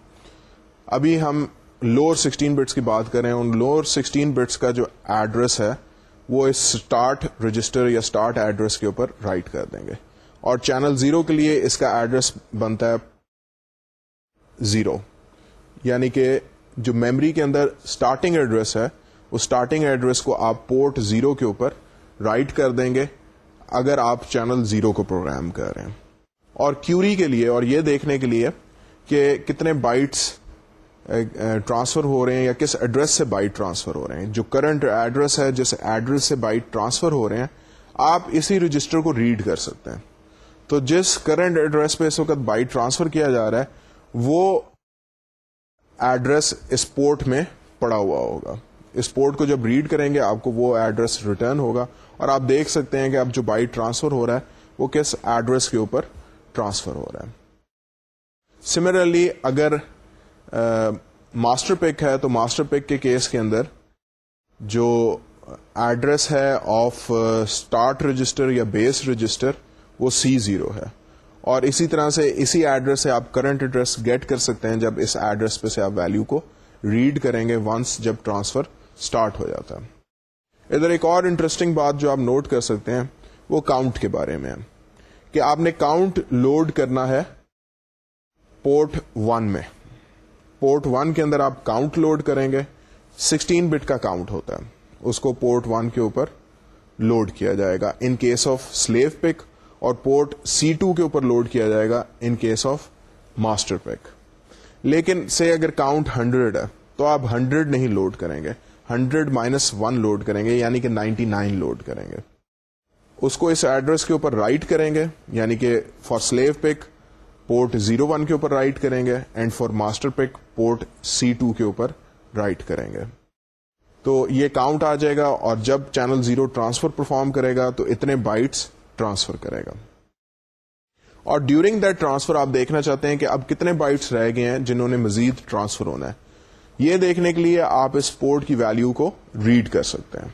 ابھی ہم لوور سکسٹین بٹس کی بات کریں ان لوور سکسٹین بٹس کا جو ایڈریس ہے، وہ اس اسٹارٹ رجسٹر یا اسٹارٹ ایڈریس کے اوپر رائٹ کر دیں گے۔ اور چینل زیرو کے لیے اس کا ایڈریس بنتا ہے زیرو یعنی کہ جو میمری کے اندر اسٹارٹنگ ایڈریس ہے، اس اسٹارٹنگ ایڈریس کو آپ پورٹ زیرو کے اوپر رائٹ کر دیں گے اگر آپ چینل زیرو کو پروگرام کر رہے ہیں۔ اور کیوری کے لیے اور یہ دیکھنے کے لیے کہ کتنے بائٹس ٹرانسفر ہو رہے ہیں یا کس ایڈریس سے بائٹ ٹرانسفر ہو رہے ہیں۔ جو کرنٹ ایڈریس ہے، جس ایڈریس سے بائٹ ٹرانسفر ہو رہے ہیں، آپ اسی رجسٹر کو ریڈ کر سکتے ہیں۔ تو جس کرنٹ ایڈریس پہ اس وقت بائٹ ٹرانسفر کیا جا رہا ہے، وہ ایڈریس اس پورٹ میں پڑا ہوا ہوگا۔ اس پورٹ کو جب ریڈ کریں گے، آپ کو وہ ایڈریس ریٹرن ہوگا۔ اور آپ دیکھ سکتے ہیں کہ اب جو بائٹ ٹرانسفر ہو رہا ہے، وہ کس ایڈریس کے اوپر ٹرانسفر ہو رہا ہے۔ سملرلی اگر ماسٹر پک ہے، تو ماسٹر پک کے کیس کے اندر جو ایڈریس ہے آف اسٹارٹ رجسٹر یا بیس رجسٹر وہ سی زیرو ہے۔ اور اسی طرح سے اسی ایڈریس سے آپ کرنٹ ایڈریس گیٹ کر سکتے ہیں جب اس ایڈریس پہ سے آپ ویلو کو ریڈ کریں گے ونس جب ٹرانسفر اسٹارٹ ہو جاتا ہے۔ ادھر ایک اور انٹرسٹنگ بات جو آپ نوٹ کر سکتے ہیں، وہ کاؤنٹ کے بارے میں کہ آپ نے کاؤنٹ لوڈ کرنا ہے پورٹ ون میں۔ پورٹ ون کے اندر آپ کاؤنٹ لوڈ کریں گے سکسٹین بٹ کا کاؤنٹ ہوتا ہے۔ اس کو پورٹ ون کے اوپر لوڈ کیا جائے گا۔ In case of slave PIC اور پورٹ سی ٹو کے اوپر لوڈ کیا جائے گا in case of master PIC لیکن سے اگر کاؤنٹ ہنڈریڈ ہے، تو آپ ہنڈریڈ نہیں لوڈ کریں گے. ہنڈریڈ مائنس ون لوڈ کریں گے یعنی کہ نائنٹی نائن لوڈ کریں گے. اس کو اس ایڈریس کے اوپر رائٹ کریں گے یعنی کہ for slave PIC port zero one کے اوپر رائٹ کریں گے and for master PIC port C two کے اوپر رائٹ کریں گے. تو یہ کاؤنٹ آ جائے گا، اور جب چینل زیرو ٹرانسفر پرفارم کرے گا، تو اتنے بائٹس ٹرانسفر کرے گا۔ اور ڈیورنگ دیٹ ٹرانسفر آپ دیکھنا چاہتے ہیں کہ اب کتنے بائٹس رہ گئے ہیں جنہوں نے مزید ٹرانسفر ہونا ہے۔ یہ دیکھنے کے لیے آپ اس پورٹ کی ویلو کو ریڈ کر سکتے ہیں۔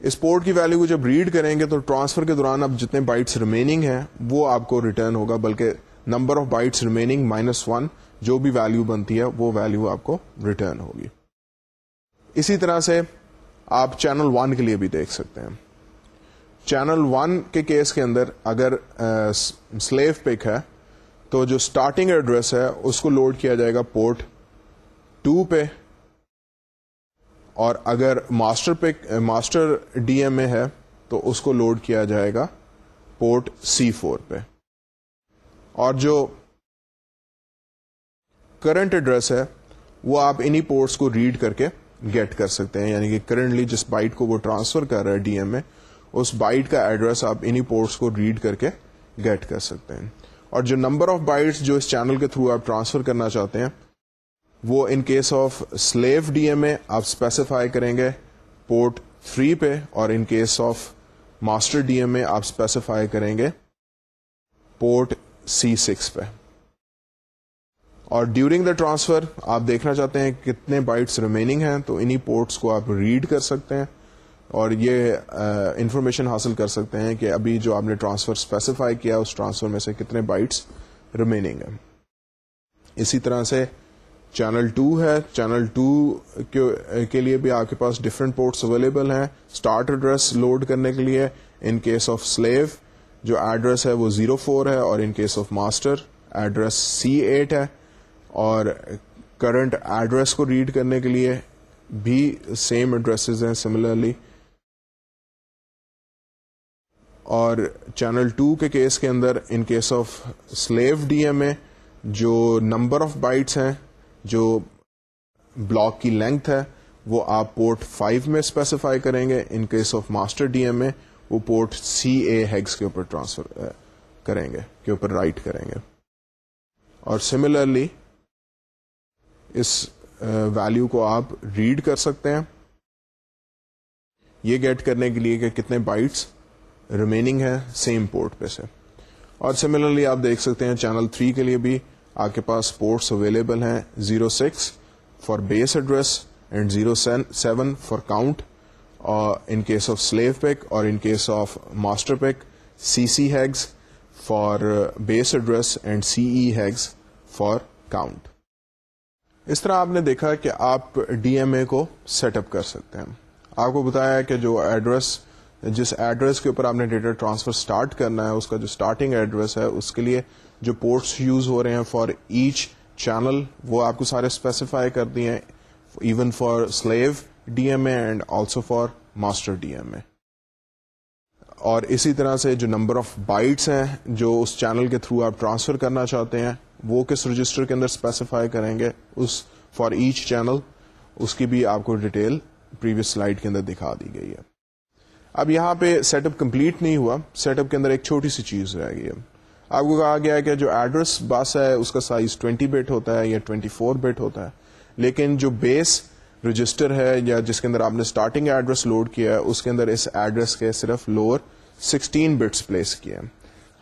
اس پورٹ کی ویلو کو جب ریڈ کریں گے تو ٹرانسفر کے دوران اب جتنے بائٹس ریمیننگ ہیں وہ آپ کو ریٹرن ہوگا، بلکہ number of bytes remaining minus one جو بھی ویلو بنتی ہے وہ ویلو آپ کو ریٹرن ہوگی۔ اسی طرح سے آپ چینل ون کے لیے بھی دیکھ سکتے ہیں۔ چینل ون کے کیس کے اندر اگر سلیو پک ہے، تو جو اسٹارٹنگ ایڈریس ہے، اس کو لوڈ کیا جائے گا پورٹ ٹو پہ۔ اور اگر master PIC master D M A ہے، تو اس کو لوڈ کیا جائے گا پورٹ سی فور پہ۔ اور جو کرنٹ ایڈریس ہے، وہ آپ انہی پورٹس کو ریڈ کر کے گیٹ کر سکتے ہیں۔ یعنی کہ کرنٹلی جس بائٹ کو وہ ٹرانسفر کر رہا ہے ڈی ایم اے اس بائٹ کا ایڈریس آپ انہی پورٹس کو ریڈ کر کے گیٹ کر سکتے ہیں۔ اور جو نمبر آف بائٹس جو اس چینل کے تھرو آپ ٹرانسفر کرنا چاہتے ہیں، وہ in case of slave D M A آپ اسپیسیفائی کریں گے پورٹ تھری پہ، اور in case of master D M A آپ اسپیسیفائی کریں گے پورٹ سی سکس پہ۔ اور ڈیورنگ دا ٹرانسفر آپ دیکھنا چاہتے ہیں کتنے بائٹس ریمیننگ ہیں، تو انہی پورٹس کو آپ ریڈ کر سکتے ہیں۔ اور یہ انفارمیشن حاصل کر سکتے ہیں کہ ابھی جو آپ نے ٹرانسفر اسپیسیفائی کیا، اس ٹرانسفر میں سے کتنے بائٹس ریمیننگ ہیں۔ اسی طرح سے چینل ٹو ہے۔ چینل ٹو کے لیے بھی آپ کے پاس ڈفرینٹ پورٹس اویلیبل ہیں۔ اسٹارٹ ایڈریس لوڈ کرنے کے لیے ان کیس آف سلیو جو ایڈریس ہے وہ زیرو فور ہے اور in case of master address C eight ہے۔ اور کرنٹ ایڈریس کو ریڈ کرنے کے لیے بھی سیم ایڈریسز ہیں سملرلی اور چینل ٹو کے کیس کے اندر in case of slave D M A جو نمبر آف بائٹس ہیں، جو بلاک کی لینتھ ہے، وہ آپ پورٹ فائیو میں اسپیسیفائی کریں گے۔ In case of master D M A وہ پورٹ سی اے ہیگس کے اوپر ٹرانسفر eh, کریں گے، کے اوپر رائٹ کریں گے۔ اور سملرلی اس eh, ویلو کو آپ ریڈ کر سکتے ہیں۔ یہ گیٹ کرنے کے لیے کہ کتنے بائٹس ریمیننگ ہے سیم پورٹ پہ سے. اور سملرلی آپ دیکھ سکتے ہیں چینل 3 کے لیے بھی آپ کے پاس پورٹس اویلیبل ہیں zero six for base address and zero seven for count اور in case of slave PIC اور in case of master PIC C C hex for base address and C E hex for count اس طرح آپ نے دیکھا کہ آپ D M A کو set up کر سکتے ہیں. آپ کو بتایا کہ جو ایڈریس جس ایڈریس کے اوپر آپ نے ڈیٹا ٹرانسفر اسٹارٹ کرنا ہے، اس کا جو اسٹارٹنگ ایڈریس ہے، اس کے لیے جو پورٹس یوز ہو رہے ہیں فار ایچ چینل وہ آپ کو سارے اسپیسیفائی کر دیے ہیں even for slave D M A and also for master D M A اور اسی طرح سے جو نمبر آف بائٹس ہیں، جو اس چینل کے تھرو آپ ٹرانسفر کرنا چاہتے ہیں، وہ کس رجسٹر کے اندر اسپیسیفائی کریں گے؟ اس فار ایچ چینل اس کی بھی آپ کو ڈیٹیل پریویس سلائڈ کے اندر دکھا دی گئی ہے۔ اب یہاں پہ سیٹ اپ کمپلیٹ نہیں ہوا. سیٹ اپ کے اندر ایک چھوٹی سی چیز رہ گئی ہے آپ کو کہا گیا ہے کہ جو ایڈریس بس ہے، اس کا سائز 20 بٹ ہوتا ہے یا 24 بٹ ہوتا ہے. لیکن جو بیس رجسٹر ہے یا جس کے اندر آپ نے اسٹارٹنگ ایڈریس لوڈ کیا ہے، اس کے اندر اس ایڈریس کے صرف لوور 16 بٹس پلیس کیے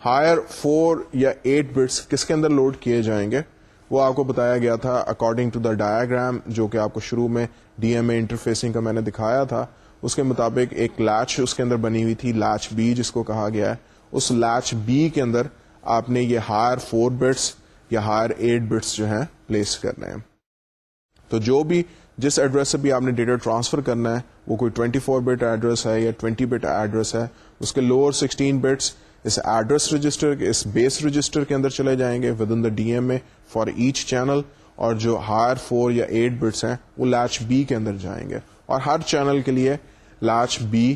ہائر 4 یا 8 بٹس کس کے اندر لوڈ کیے جائیں گے؟ وہ آپ کو بتایا گیا تھا اکارڈنگ ٹو دا ڈایاگرام جو کہ آپ کو شروع میں ڈی ایم اے انٹرفیسنگ کا میں نے دکھایا تھا. اس کے مطابق ایک لیچ اس کے اندر بنی ہوئی تھی لیچ بی جس کو کہا گیا ہے۔ اس لیچ بی کے اندر آپ نے یہ ہائر فور بٹس یا ہائر ایٹ بٹس جو ہیں پلیس کرنے ہیں تو جو بھی جس ایڈریس سے بھی آپ نے ڈیٹا ٹرانسفر کرنا ہے، وہ کوئی 24 فور بٹ ایڈریس ہے یا 20 بٹ ایڈریس ہے، اس کے لوور 16 بٹس اس ایڈریس رجسٹر، اس بیس رجسٹر کے اندر چلے جائیں گے within the D M A for each channel اور جو ہائر فور یا ایٹ بٹس ہیں، وہ لیچ بی کے اندر جائیں گے۔ اور ہر چینل کے لیے لاچ بی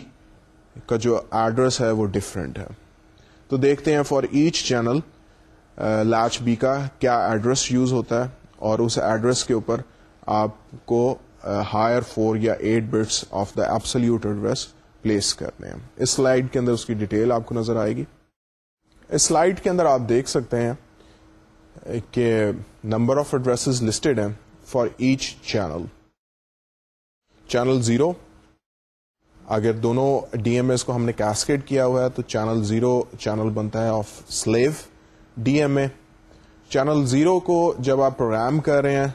کا جو ایڈریس ہے وہ ڈفرینٹ ہے۔ تو دیکھتے ہیں for each channel latch B کا کیا ایڈریس یوز ہوتا ہے اور اس ایڈریس کے اوپر آپ کو uh, ہائر فور یا eight bits of the absolute address place کرنے ہیں۔ اس سلائڈ کے اندر اس کی ڈیٹیل آپ کو نظر آئے گی۔ اس سلائڈ کے اندر آپ دیکھ سکتے ہیں کہ نمبر آف ایڈریس لسٹڈ ہیں for each channel channel zero اگر دونوں ڈی ایم ایس کو ہم نے کیسکیٹ کیا ہوا ہے تو چینل زیرو چینل بنتا ہے of slave D M A. Channel zero کو جب آپ پروگرام کر رہے ہیں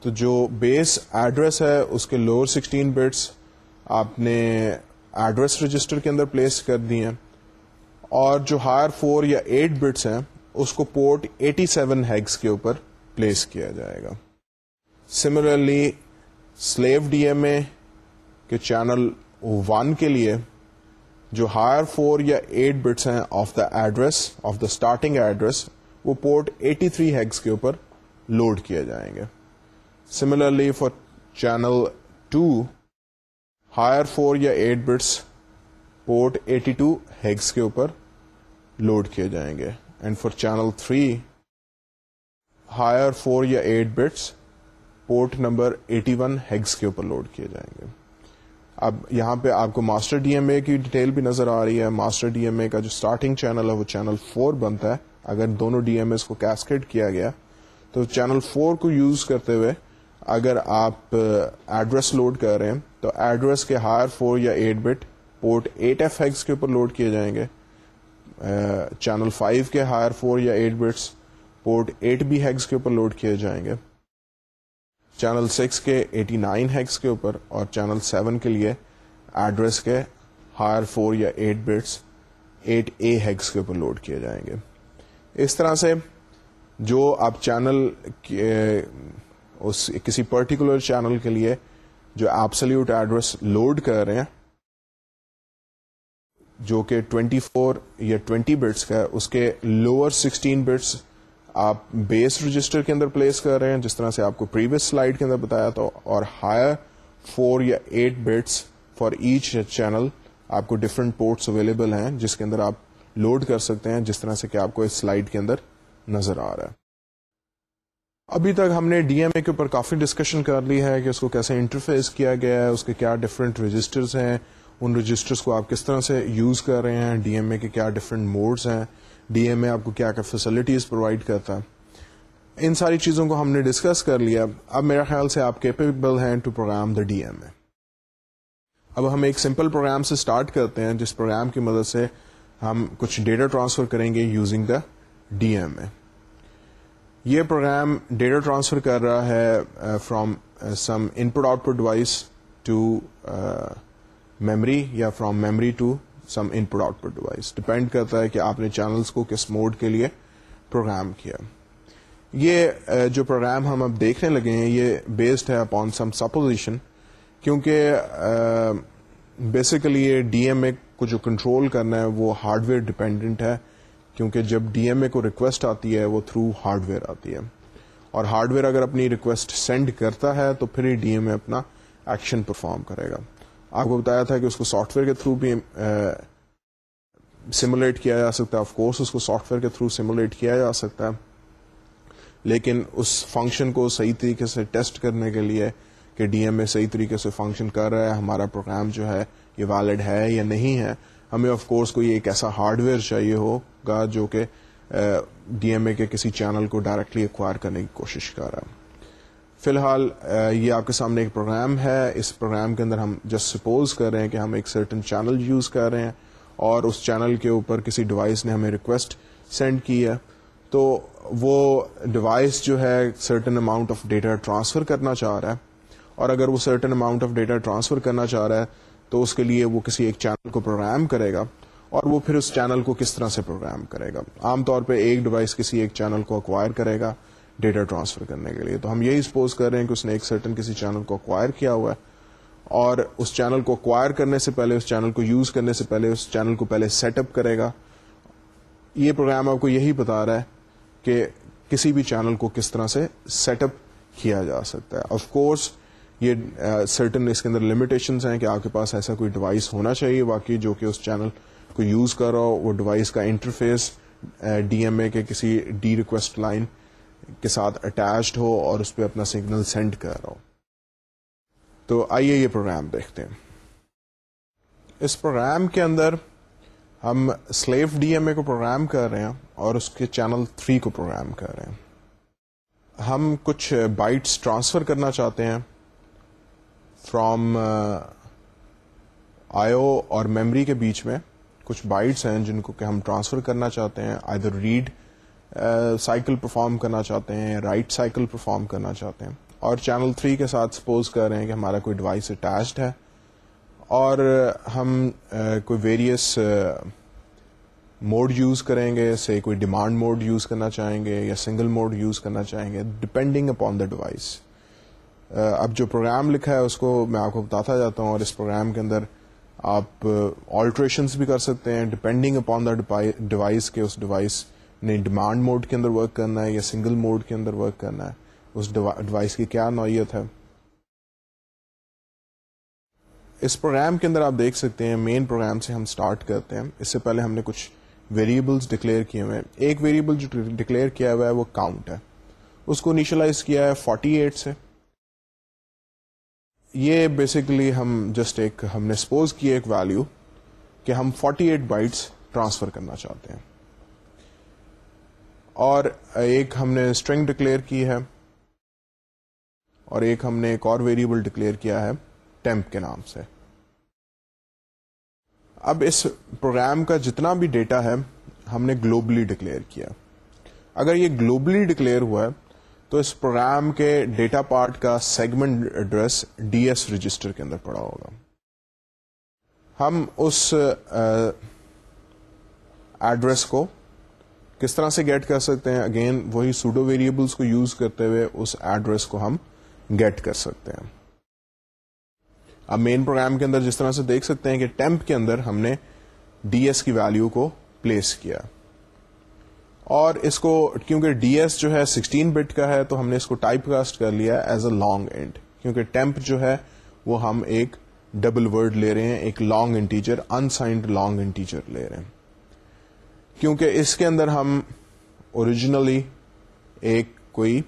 تو جو بیس ایڈریس ہے اس کے لوور سکسٹین بٹس آپ نے ایڈریس رجسٹر کے اندر پلیس کر دی ہیں۔ اور جو ہائر فور یا ایٹ بٹس ہیں اس کو پورٹ ایٹی سیون ہیگس کے اوپر پلیس کیا جائے گا۔ Similarly slave D M A کے چینل ون کے لیے جو ہائر فور یا ایٹ بٹس ہیں of the address of the starting address وہ پورٹ ایٹی تھری ہیگس کے اوپر لوڈ کیے جائیں گے. Similarly for channel two higher four یا eight bits port eighty two hex کے اوپر لوڈ کیے جائیں گے. And for channel three higher four یا eight bits port number eighty one hex کے اوپر لوڈ کیے جائیں گے. اب یہاں پہ آپ کو ماسٹر ڈی ایم اے کی ڈیٹیل بھی نظر آ رہی ہے۔ ماسٹر ڈی ایم اے کا جو اسٹارٹنگ چینل ہے، وہ چینل فور بنتا ہے۔ اگر دونوں ڈی ایم ایس کو کیسکیٹ کیا گیا، تو چینل فور کو یوز کرتے ہوئے اگر آپ ایڈریس لوڈ کر رہے ہیں، تو ایڈریس کے ہائر فور یا eight bit port eight F X کے اوپر لوڈ کیے جائیں گے۔ چینل فائیو کے ہائر فور یا eight bits port eight B hex کے اوپر لوڈ کیے جائیں گے۔ چینل سکس کے ایٹی نائن ہیگس کے اوپر اور چینل سیون کے لیے ایڈریس کے ہائر فور یا eight bits eight A hex کے اوپر لوڈ کیے جائیں گے۔ اس طرح سے جو آپ چینل اس کسی پرٹیکولر چینل کے لیے جو ایپسلیوٹ ایڈریس لوڈ کر رہے ہیں، جو کہ 24 فور یا 20 بٹس کا ہے، اس کے لوور 16 بٹس آپ بیس رجسٹر کے اندر پلیس کر رہے ہیں، جس طرح سے آپ کو پریویس سلائڈ کے اندر بتایا تھا، اور ہائر فور یا eight bits for each channel آپ کو ڈفرنٹ پورٹس اویلیبل ہیں، جس کے اندر آپ لوڈ کر سکتے ہیں، جس طرح سے کہ آپ کو اس سلائڈ کے اندر نظر آ رہا ہے۔ ابھی تک ہم نے ڈی ایم اے کے اوپر کافی ڈسکشن کر لی ہے کہ اس کو کیسے انٹرفیس کیا گیا ہے، اس کے کیا ڈفرینٹ رجسٹرز ہیں، ان رجسٹرز کو آپ کس طرح سے یوز کر رہے ہیں ڈی ایم اے کے کیا ڈفرینٹ موڈز ہیں۔ ڈی ایم اے آپ کو کیا کیا فیسلٹیز پرووائڈ کرتا ہے۔ ان ساری چیزوں کو ہم نے ڈسکس کر لیا۔ اب میرا خیال سے آپ کیپیبل ہیں to program the D M A اب ہم ایک سمپل پروگرام سے اسٹارٹ کرتے ہیں، جس پروگرام کی مدد سے ہم کچھ ڈیٹا ٹرانسفر کریں گے using the D M A یہ پروگرام ڈیٹا ٹرانسفر کر رہا ہے from some input output device to memory یا from memory to some input output device depend کرتا ہے کہ آپ نے چینلس کو کس موڈ کے لیے پروگرام کیا. یہ uh, جو پروگرام ہم اب دیکھنے لگے ہیں، یہ بیسڈ ہے اپون سم سپوزیشن کیونکہ uh, بیسیکلی یہ ڈی ایم اے کو جو کنٹرول کرنا ہے وہ ہارڈ ویئر ڈپینڈنٹ ہے کیونکہ جب ڈی ایم اے کو ریکویسٹ آتی ہے وہ تھرو ہارڈ ویئر آتی ہے. اور ہارڈ ویئر اگر اپنی ریکویسٹ سینڈ کرتا ہے تو پھر ہی ڈی ایم اے اپنا ایکشن پرفارم کرے گا. آپ کو بتایا تھا کہ اس کو سافٹ ویئر کے تھرو بھی سیمولیٹ کیا جا سکتا ہے. آف کورس اس کو سافٹ ویئر کے تھرو سیمولیٹ کیا جا سکتا ہے. لیکن اس فنکشن کو صحیح طریقے سے ٹیسٹ کرنے کے لیے کہ ڈی ایم اے صحیح طریقے سے فنکشن کر رہا ہے، ہمارا پروگرام جو ہے، یہ ویلڈ ہے یا نہیں ہے. ہمیں آف کورس کوئی ایک ایسا ہارڈ ویئر چاہیے ہوگا جو کہ ڈی ایم اے کے کسی چینل کو ڈائریکٹلی ایکوائر کرنے کی کوشش کر رہا ہے۔ فی الحال یہ آپ کے سامنے ایک پروگرام ہے۔ اس پروگرام کے اندر ہم جسٹ سپوز کر رہے ہیں کہ ہم ایک سرٹن چینل یوز کر رہے ہیں اور اس چینل کے اوپر کسی ڈیوائس نے ہمیں ریکویسٹ سینڈ کی ہے۔ تو وہ ڈیوائس جو ہے certain amount of data transfer کرنا چاہ رہا ہے۔ اور اگر وہ certain amount of data transfer کرنا چاہ رہا ہے، تو اس کے لیے وہ کسی ایک چینل کو پروگرام کرے گا۔ اور وہ پھر اس چینل کو کس طرح سے پروگرام کرے گا۔ عام طور پہ ایک ڈیوائس کسی ایک چینل کو اکوائر کرے گا۔ ڈیٹا ٹرانسفر کرنے کے لیے۔ تو ہم یہی سپوز کر رہے ہیں کہ اس نے ایک سرٹن کسی چینل کو اکوائر کیا ہوا ہے اور اس چینل کو اکوائر کرنے سے پہلے، اس چینل کو یوز کرنے سے پہلے اس چینل کو پہلے سیٹ اپ کرے گا۔ یہ پروگرام آپ کو یہی بتا رہا ہے کہ کسی بھی چینل کو کس طرح سے سیٹ اپ کیا جا سکتا ہے۔ آف کورس یہ سرٹن اس کے اندر لمیٹیشن ہیں کہ آپ کے پاس ایسا کوئی ڈیوائس ہونا چاہیے، واقعی جو کہ اس چینل کو یوز کر رہا ہو، وہ ڈیوائس کا انٹرفیس ڈی ایم اے کے کسی ڈی ریکویسٹ لائن کے ساتھ اٹیچڈ ہو اور اس پہ اپنا سگنل سینڈ کر رہا ہو۔ تو آئیے یہ پروگرام دیکھتے ہیں۔ اس پروگرام کے اندر ہم سلیو ڈی ایم اے کو پروگرام کر رہے ہیں اور اس کے چینل 3 کو پروگرام کر رہے ہیں۔ ہم کچھ بائٹس ٹرانسفر کرنا چاہتے ہیں فرام آئیو uh, اور میمری کے بیچ میں۔ کچھ بائٹس ہیں جن کو کہ ہم ٹرانسفر کرنا چاہتے ہیں۔ آئی ریڈ سائیکل پرفارم کرنا چاہتے ہیں رائٹ سائیکل پرفارم کرنا چاہتے ہیں۔ اور چینل 3 کے ساتھ سپوز کر رہے ہیں کہ ہمارا کوئی ڈیوائس اٹیچڈ ہے۔ اور ہم کوئی ویریس موڈ یوز کریں گے سے کوئی ڈیمانڈ موڈ یوز کرنا چاہیں گے یا سنگل موڈ یوز کرنا چاہیں گے ڈپینڈنگ اپون دا ڈیوائس اب جو پروگرام لکھا ہے اس کو میں آپ کو بتاتا جاتا ہوں۔ اور اس پروگرام کے اندر آپ آلٹریشنس بھی کر سکتے ہیں ڈپینڈنگ اپون دا ڈیوائس کے اس ڈیوائس نے ڈیمانڈ موڈ کے اندر ورک کرنا ہے یا سنگل موڈ کے اندر ورک کرنا ہے، اس ڈیوائس کی کیا نوعیت ہے؟ اس پروگرام کے اندر آپ دیکھ سکتے ہیں مین پروگرام سے ہم سٹارٹ کرتے ہیں۔ اس سے پہلے ہم نے کچھ ویریبلس ڈکلیئر کیے ہوئے ہیں۔ ایک ویریبل جو ڈکلیئر کیا ہوا ہے وہ کاؤنٹ ہے۔ اس کو انیشلائز کیا ہے 48 سے۔ یہ بیسکلی ہم جسٹ ایک، ہم نے سپوز کی ایک ویلو کہ ہم 48 بائٹس ٹرانسفر کرنا چاہتے ہیں۔ اور ایک ہم نے اسٹرنگ ڈکلیئر کی ہے اور ایک ہم نے ایک اور ویریبل ڈکلیئر کیا ہے ٹیمپ کے نام سے۔ اب اس پروگرام کا جتنا بھی ڈیٹا ہے ہم نے گلوبلی ڈکلیئر کیا۔ اگر یہ گلوبلی ڈکلیئر ہوا ہے تو اس پروگرام کے ڈیٹا پارٹ کا segment address D S register کے اندر پڑا ہوگا۔ ہم اس ایڈریس کو کس طرح سے گیٹ کر سکتے ہیں؟ اگین وہی سوڈو ویریبلس کو یوز کرتے ہوئے اس ایڈریس کو ہم گیٹ کر سکتے ہیں۔ اب مین پروگرام کے اندر جس طرح سے دیکھ سکتے ہیں کہ ٹیمپ کے اندر ہم نے ڈی ایس کی ویلو کو پلیس کیا۔ اور اس کو کیونکہ ڈی ایس جو ہے سکسٹین بٹ کا ہے تو ہم نے اس کو ٹائپ کاسٹ کر لیا ایز اے لانگ اینڈ کیونکہ ٹیمپ جو ہے وہ ہم ایک ڈبل ورڈ لے رہے ہیں، ایک long integer unsigned long integer لے رہے ہیں۔ کیونکہ اس کے اندر ہم اوریجنلی ایک کوئی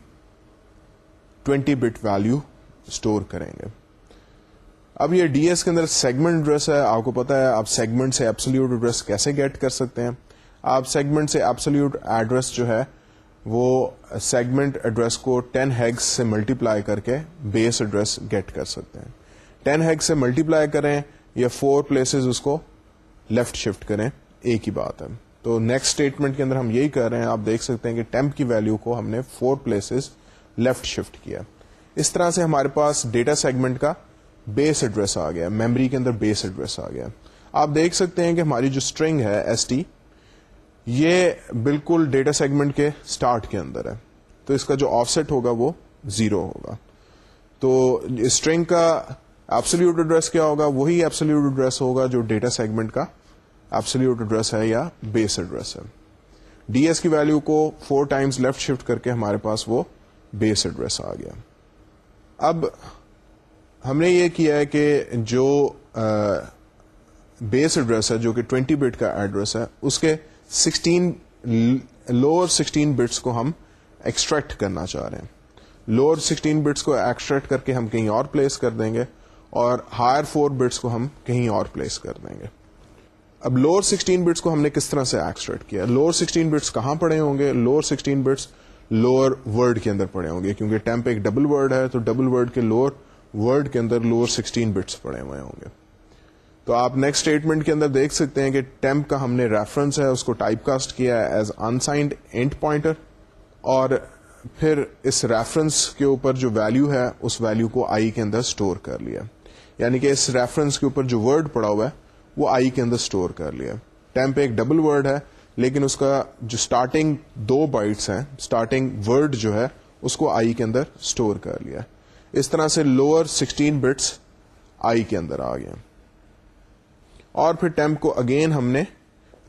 ٹوینٹی بٹ ویلو اسٹور کریں گے۔ اب یہ ڈی ایس کے اندر سیگمنٹ ایڈریس ہے، آپ کو پتا ہے، آپ سیگمنٹ سے ایپسلیوٹ ایڈریس کیسے گیٹ کر سکتے ہیں؟ آپ سیگمنٹ سے ایپسلیوٹ ایڈریس جو ہے، وہ سیگمنٹ ایڈریس کو ٹین ہیگس سے ملٹی پلائی کر کے بیس ایڈریس گیٹ کر سکتے ہیں۔ ٹین ہیگ سے ملٹی پلائی کریں یا فور پلیسز اس کو لیفٹ شفٹ کریں، ایک ہی بات ہے۔ تو نیکسٹ اسٹیٹمنٹ کے اندر ہم یہی کر رہے ہیں، آپ دیکھ سکتے ہیں کہ ٹیمپ کی ویلو کو ہم نے فور پلیسز لیفٹ شفٹ کیا۔ اس طرح سے ہمارے پاس ڈیٹا سیگمنٹ کا بیس ایڈریس آ گیا میموری کے اندر بیس ایڈریس آ گیا۔ آپ دیکھ سکتے ہیں کہ ہماری جو اسٹرنگ ہے ایس ٹی یہ بالکل ڈیٹا سیگمنٹ کے اسٹارٹ کے اندر ہے۔ تو اس کا جو آف سیٹ ہوگا وہ زیرو ہوگا۔ تو اسٹرنگ کا ایپسلیوٹ ایڈریس کیا ہوگا؟ وہی ایپسلیوٹ ایڈریس ہوگا جو ڈیٹا سیگمنٹ کا ایپسلیوٹ ایڈریس ہے یا بیس ایڈریس ہے ڈی ایس کی ویلو کو فور ٹائمز لیفٹ شفٹ کر کے ہمارے پاس وہ بیس ایڈریس آ گیا اب ہم نے یہ کیا ہے کہ جو بیس ایڈریس ہے جو کہ 20 بٹ کا ایڈریس ہے اس کے 16 لوور 16 بٹس کو ہم ایکسٹریکٹ کرنا چاہ رہے ہیں لوور 16 بٹس کو ایکسٹریکٹ کر کے ہم کہیں اور پلیس کر دیں گے اور ہائر فور بٹس کو ہم کہیں اور پلیس کر دیں گے اب لوور 16 بٹس کو ہم نے کس طرح سے ایکسٹریکٹ کیا؟ لوور 16 بٹس کہاں پڑے ہوں گے؟ لوور 16 بٹس لوور ورڈ کے اندر پڑے ہوں گے، کیونکہ ٹیمپ ایک ڈبل ورڈ ہے، تو ڈبل ورڈ کے لوور ورڈ کے اندر لوور سکسٹین بٹس پڑے ہوئے ہوں گے۔ تو آپ نیکسٹ اسٹیٹمنٹ کے اندر دیکھ سکتے ہیں کہ ٹیمپ کا ہم نے ریفرنس ہے، اس کو ٹائپ کاسٹ کیا ہے ایز انسائنڈ اینٹ پوائنٹر اور پھر اس ریفرنس کے اوپر جو ویلو ہے، اس ویلو کو آئی کے اندر اسٹور کر لیا۔ یعنی کہ اس ریفرنس کے اوپر جو ورڈ پڑا ہوا ہے وہ آئی کے اندر اسٹور کر لیا۔ ٹیمپ ایک ڈبل ورڈ ہے، لیکن اس کا جو اسٹارٹنگ دو بائٹس ہیں اسٹارٹنگ ورڈ جو ہے، اس کو آئی کے اندر اسٹور کر لیا۔ اس طرح سے لوور سکسٹین بٹس آئی کے اندر آ گئے۔ اور پھر ٹیمپ کو اگین ہم نے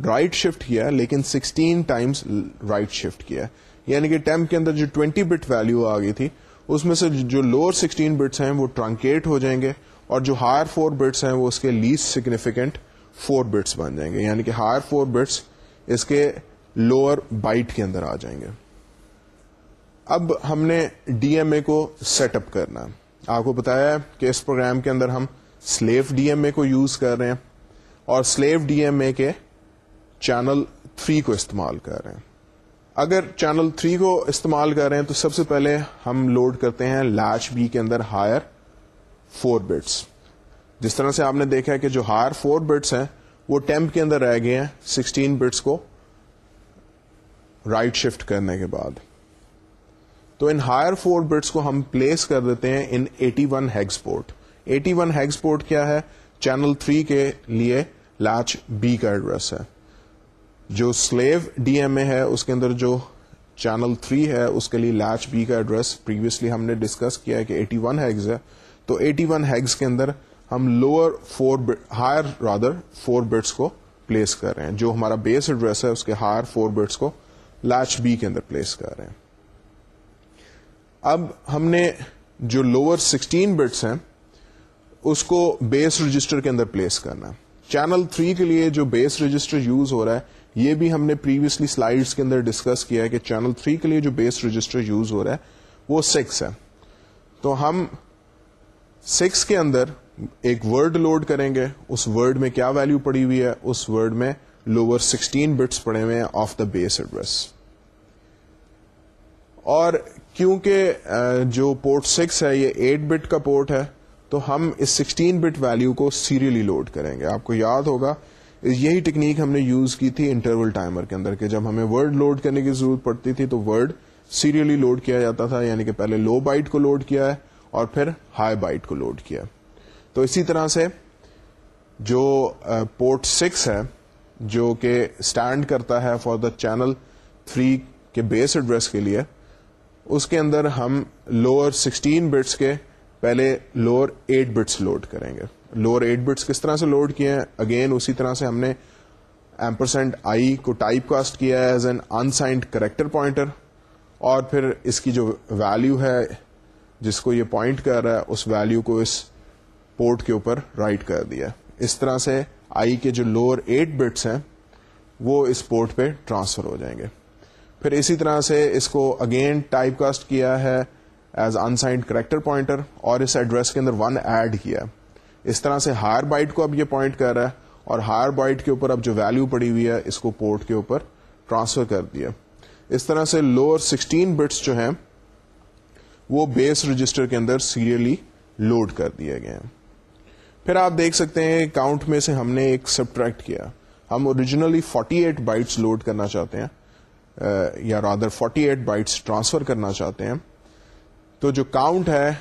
رائٹ شفٹ کیا، لیکن سکسٹین ٹائمس رائٹ شفٹ کیا۔ یعنی کہ ٹیمپ کے اندر جو ٹوینٹی بٹ ویلو آ گئی تھی، اس میں سے جو لوور سکسٹین بٹس ہیں، وہ ٹرانکیٹ ہو جائیں گے۔ اور جو ہائر فور بٹس ہیں وہ اس کے لیسٹ سگنیفیکینٹ فور بٹس بن جائیں گے۔ یعنی کہ ہائر فور بٹس اس کے لوور بائٹ کے اندر آ جائیں گے۔ اب ہم نے ڈی ایم اے کو سیٹ اپ کرنا ہے۔ آپ کو بتایا ہے کہ اس پروگرام کے اندر ہم سلیو ڈی ایم اے کو یوز کر رہے ہیں اور سلیو ڈی ایم اے کے چینل 3 کو استعمال کر رہے ہیں۔ اگر چینل 3 کو استعمال کر رہے ہیں تو سب سے پہلے ہم لوڈ کرتے ہیں لیچ بی کے اندر ہائر فور بٹس جس طرح سے آپ نے دیکھا ہے کہ جو ہائر فور بٹس ہیں، وہ ٹیمپ کے اندر رہ گئے ہیں سکسٹین بٹس کو رائٹ شفٹ کرنے کے بعد. تو ان ہائر فور بٹس کو ہم پلیس کر دیتے ہیں ان eighty one hex port eighty one hex port کیا ہے؟ چینل تھری کے لیے لاچ بی کا ایڈریس ہے. جو سلیو ڈی ایم اے ہے، اس کے اندر جو چینل 3 ہے، اس کے لیے لیچ بی کا ایڈریس پریویسلی ہم نے ڈسکس کیا ہے کہ 81 ون ہیگز ہے۔ تو 81 ون ہیگز کے اندر ہم lower four higher rather four bits کو پلیس کر رہے ہیں۔ جو ہمارا بیس ایڈریس ہے، اس کے ہائر فور بٹس کو لیچ بی کے اندر پلیس کر رہے ہیں۔ اب ہم نے جو لوور 16 بٹس ہیں، اس کو بیس رجسٹر کے اندر پلیس کرنا چینل 3 کے لیے جو بیس رجسٹر یوز ہو رہا ہے، یہ بھی ہم نے پریویسلی سلائڈس کے اندر ڈسکس کیا ہے کہ چینل 3 کے لیے جو بیس رجسٹر یوز ہو رہا ہے، وہ 6 ہے۔ تو ہم 6 کے اندر ایک ورڈ لوڈ کریں گے، اس ورڈ میں کیا ویلو پڑی ہوئی ہے؟ اس ورڈ میں لوور 16 بٹس پڑے ہوئے ہیں آف دا بیس ایڈریس اور کیونکہ جو پورٹ 6 ہے، یہ 8 بٹ کا پورٹ ہے، تو ہم اس 16 بٹ ویلو کو سیریلی لوڈ کریں گے۔ آپ کو یاد ہوگا، یہی ٹیکنیک ہم نے یوز کی تھی انٹرول ٹائمر کے اندر، کہ جب ہمیں ورڈ لوڈ کرنے کی ضرورت پڑتی تھی، تو ورڈ سیریلی لوڈ کیا جاتا تھا یعنی کہ پہلے لو بائٹ کو لوڈ کیا ہے اور پھر ہائی بائٹ کو لوڈ کیا۔ تو اسی طرح سے جو پورٹ سکس ہے، جو کہ اسٹینڈ کرتا ہے فار دا چینل تھری کے بیس ایڈریس کے لیے، اس کے اندر ہم لوور سکسٹین بٹس کے پہلے لوور ایٹ بٹس لوڈ کریں گے۔ لوور ایٹ بٹس کس طرح سے لوڈ کیے ہیں؟ اگین، اسی طرح سے ہم نے ایمپرسینٹ آئی کو ٹائپ کاسٹ کیا ہے as an unsigned character pointer, اور پھر اس کی جو ویلو ہے جس کو یہ پوائنٹ کر رہا ہے، اس ویلو کو اس پورٹ کے اوپر رائٹ کر دیا۔ اس طرح سے آئی کے جو لوور ایٹ بٹس ہیں، وہ اس پورٹ پہ ٹرانسفر ہو جائیں گے۔ پھر اسی طرح سے اس کو اگین ٹائپ کاسٹ کیا ہے ایز انسائنڈ کریکٹر پوائنٹر اور اس ایڈریس کے اندر ون ایڈ کیا۔ اس طرح سے ہائر بائٹ کو اب یہ پوائنٹ کر رہا ہے اور ہائر بائٹ کے اوپر اب جو ویلو پڑی ہوئی ہے، اس کو پورٹ کے اوپر ٹرانسفر کر دیا۔ اس طرح سے لوور سکسٹین بٹس جو ہیں وہ بیس رجسٹر کے اندر سیریلی لوڈ کر دیے گئے ہیں۔ پھر آپ دیکھ سکتے ہیں کاؤنٹ میں سے ہم نے ایک سبٹریکٹ کیا۔ ہم اوریجنلی 48 ایٹ بائٹس لوڈ کرنا چاہتے ہیں یا رادر 48 ایٹ بائٹس ٹرانسفر کرنا چاہتے ہیں۔ تو جو کاؤنٹ ہے،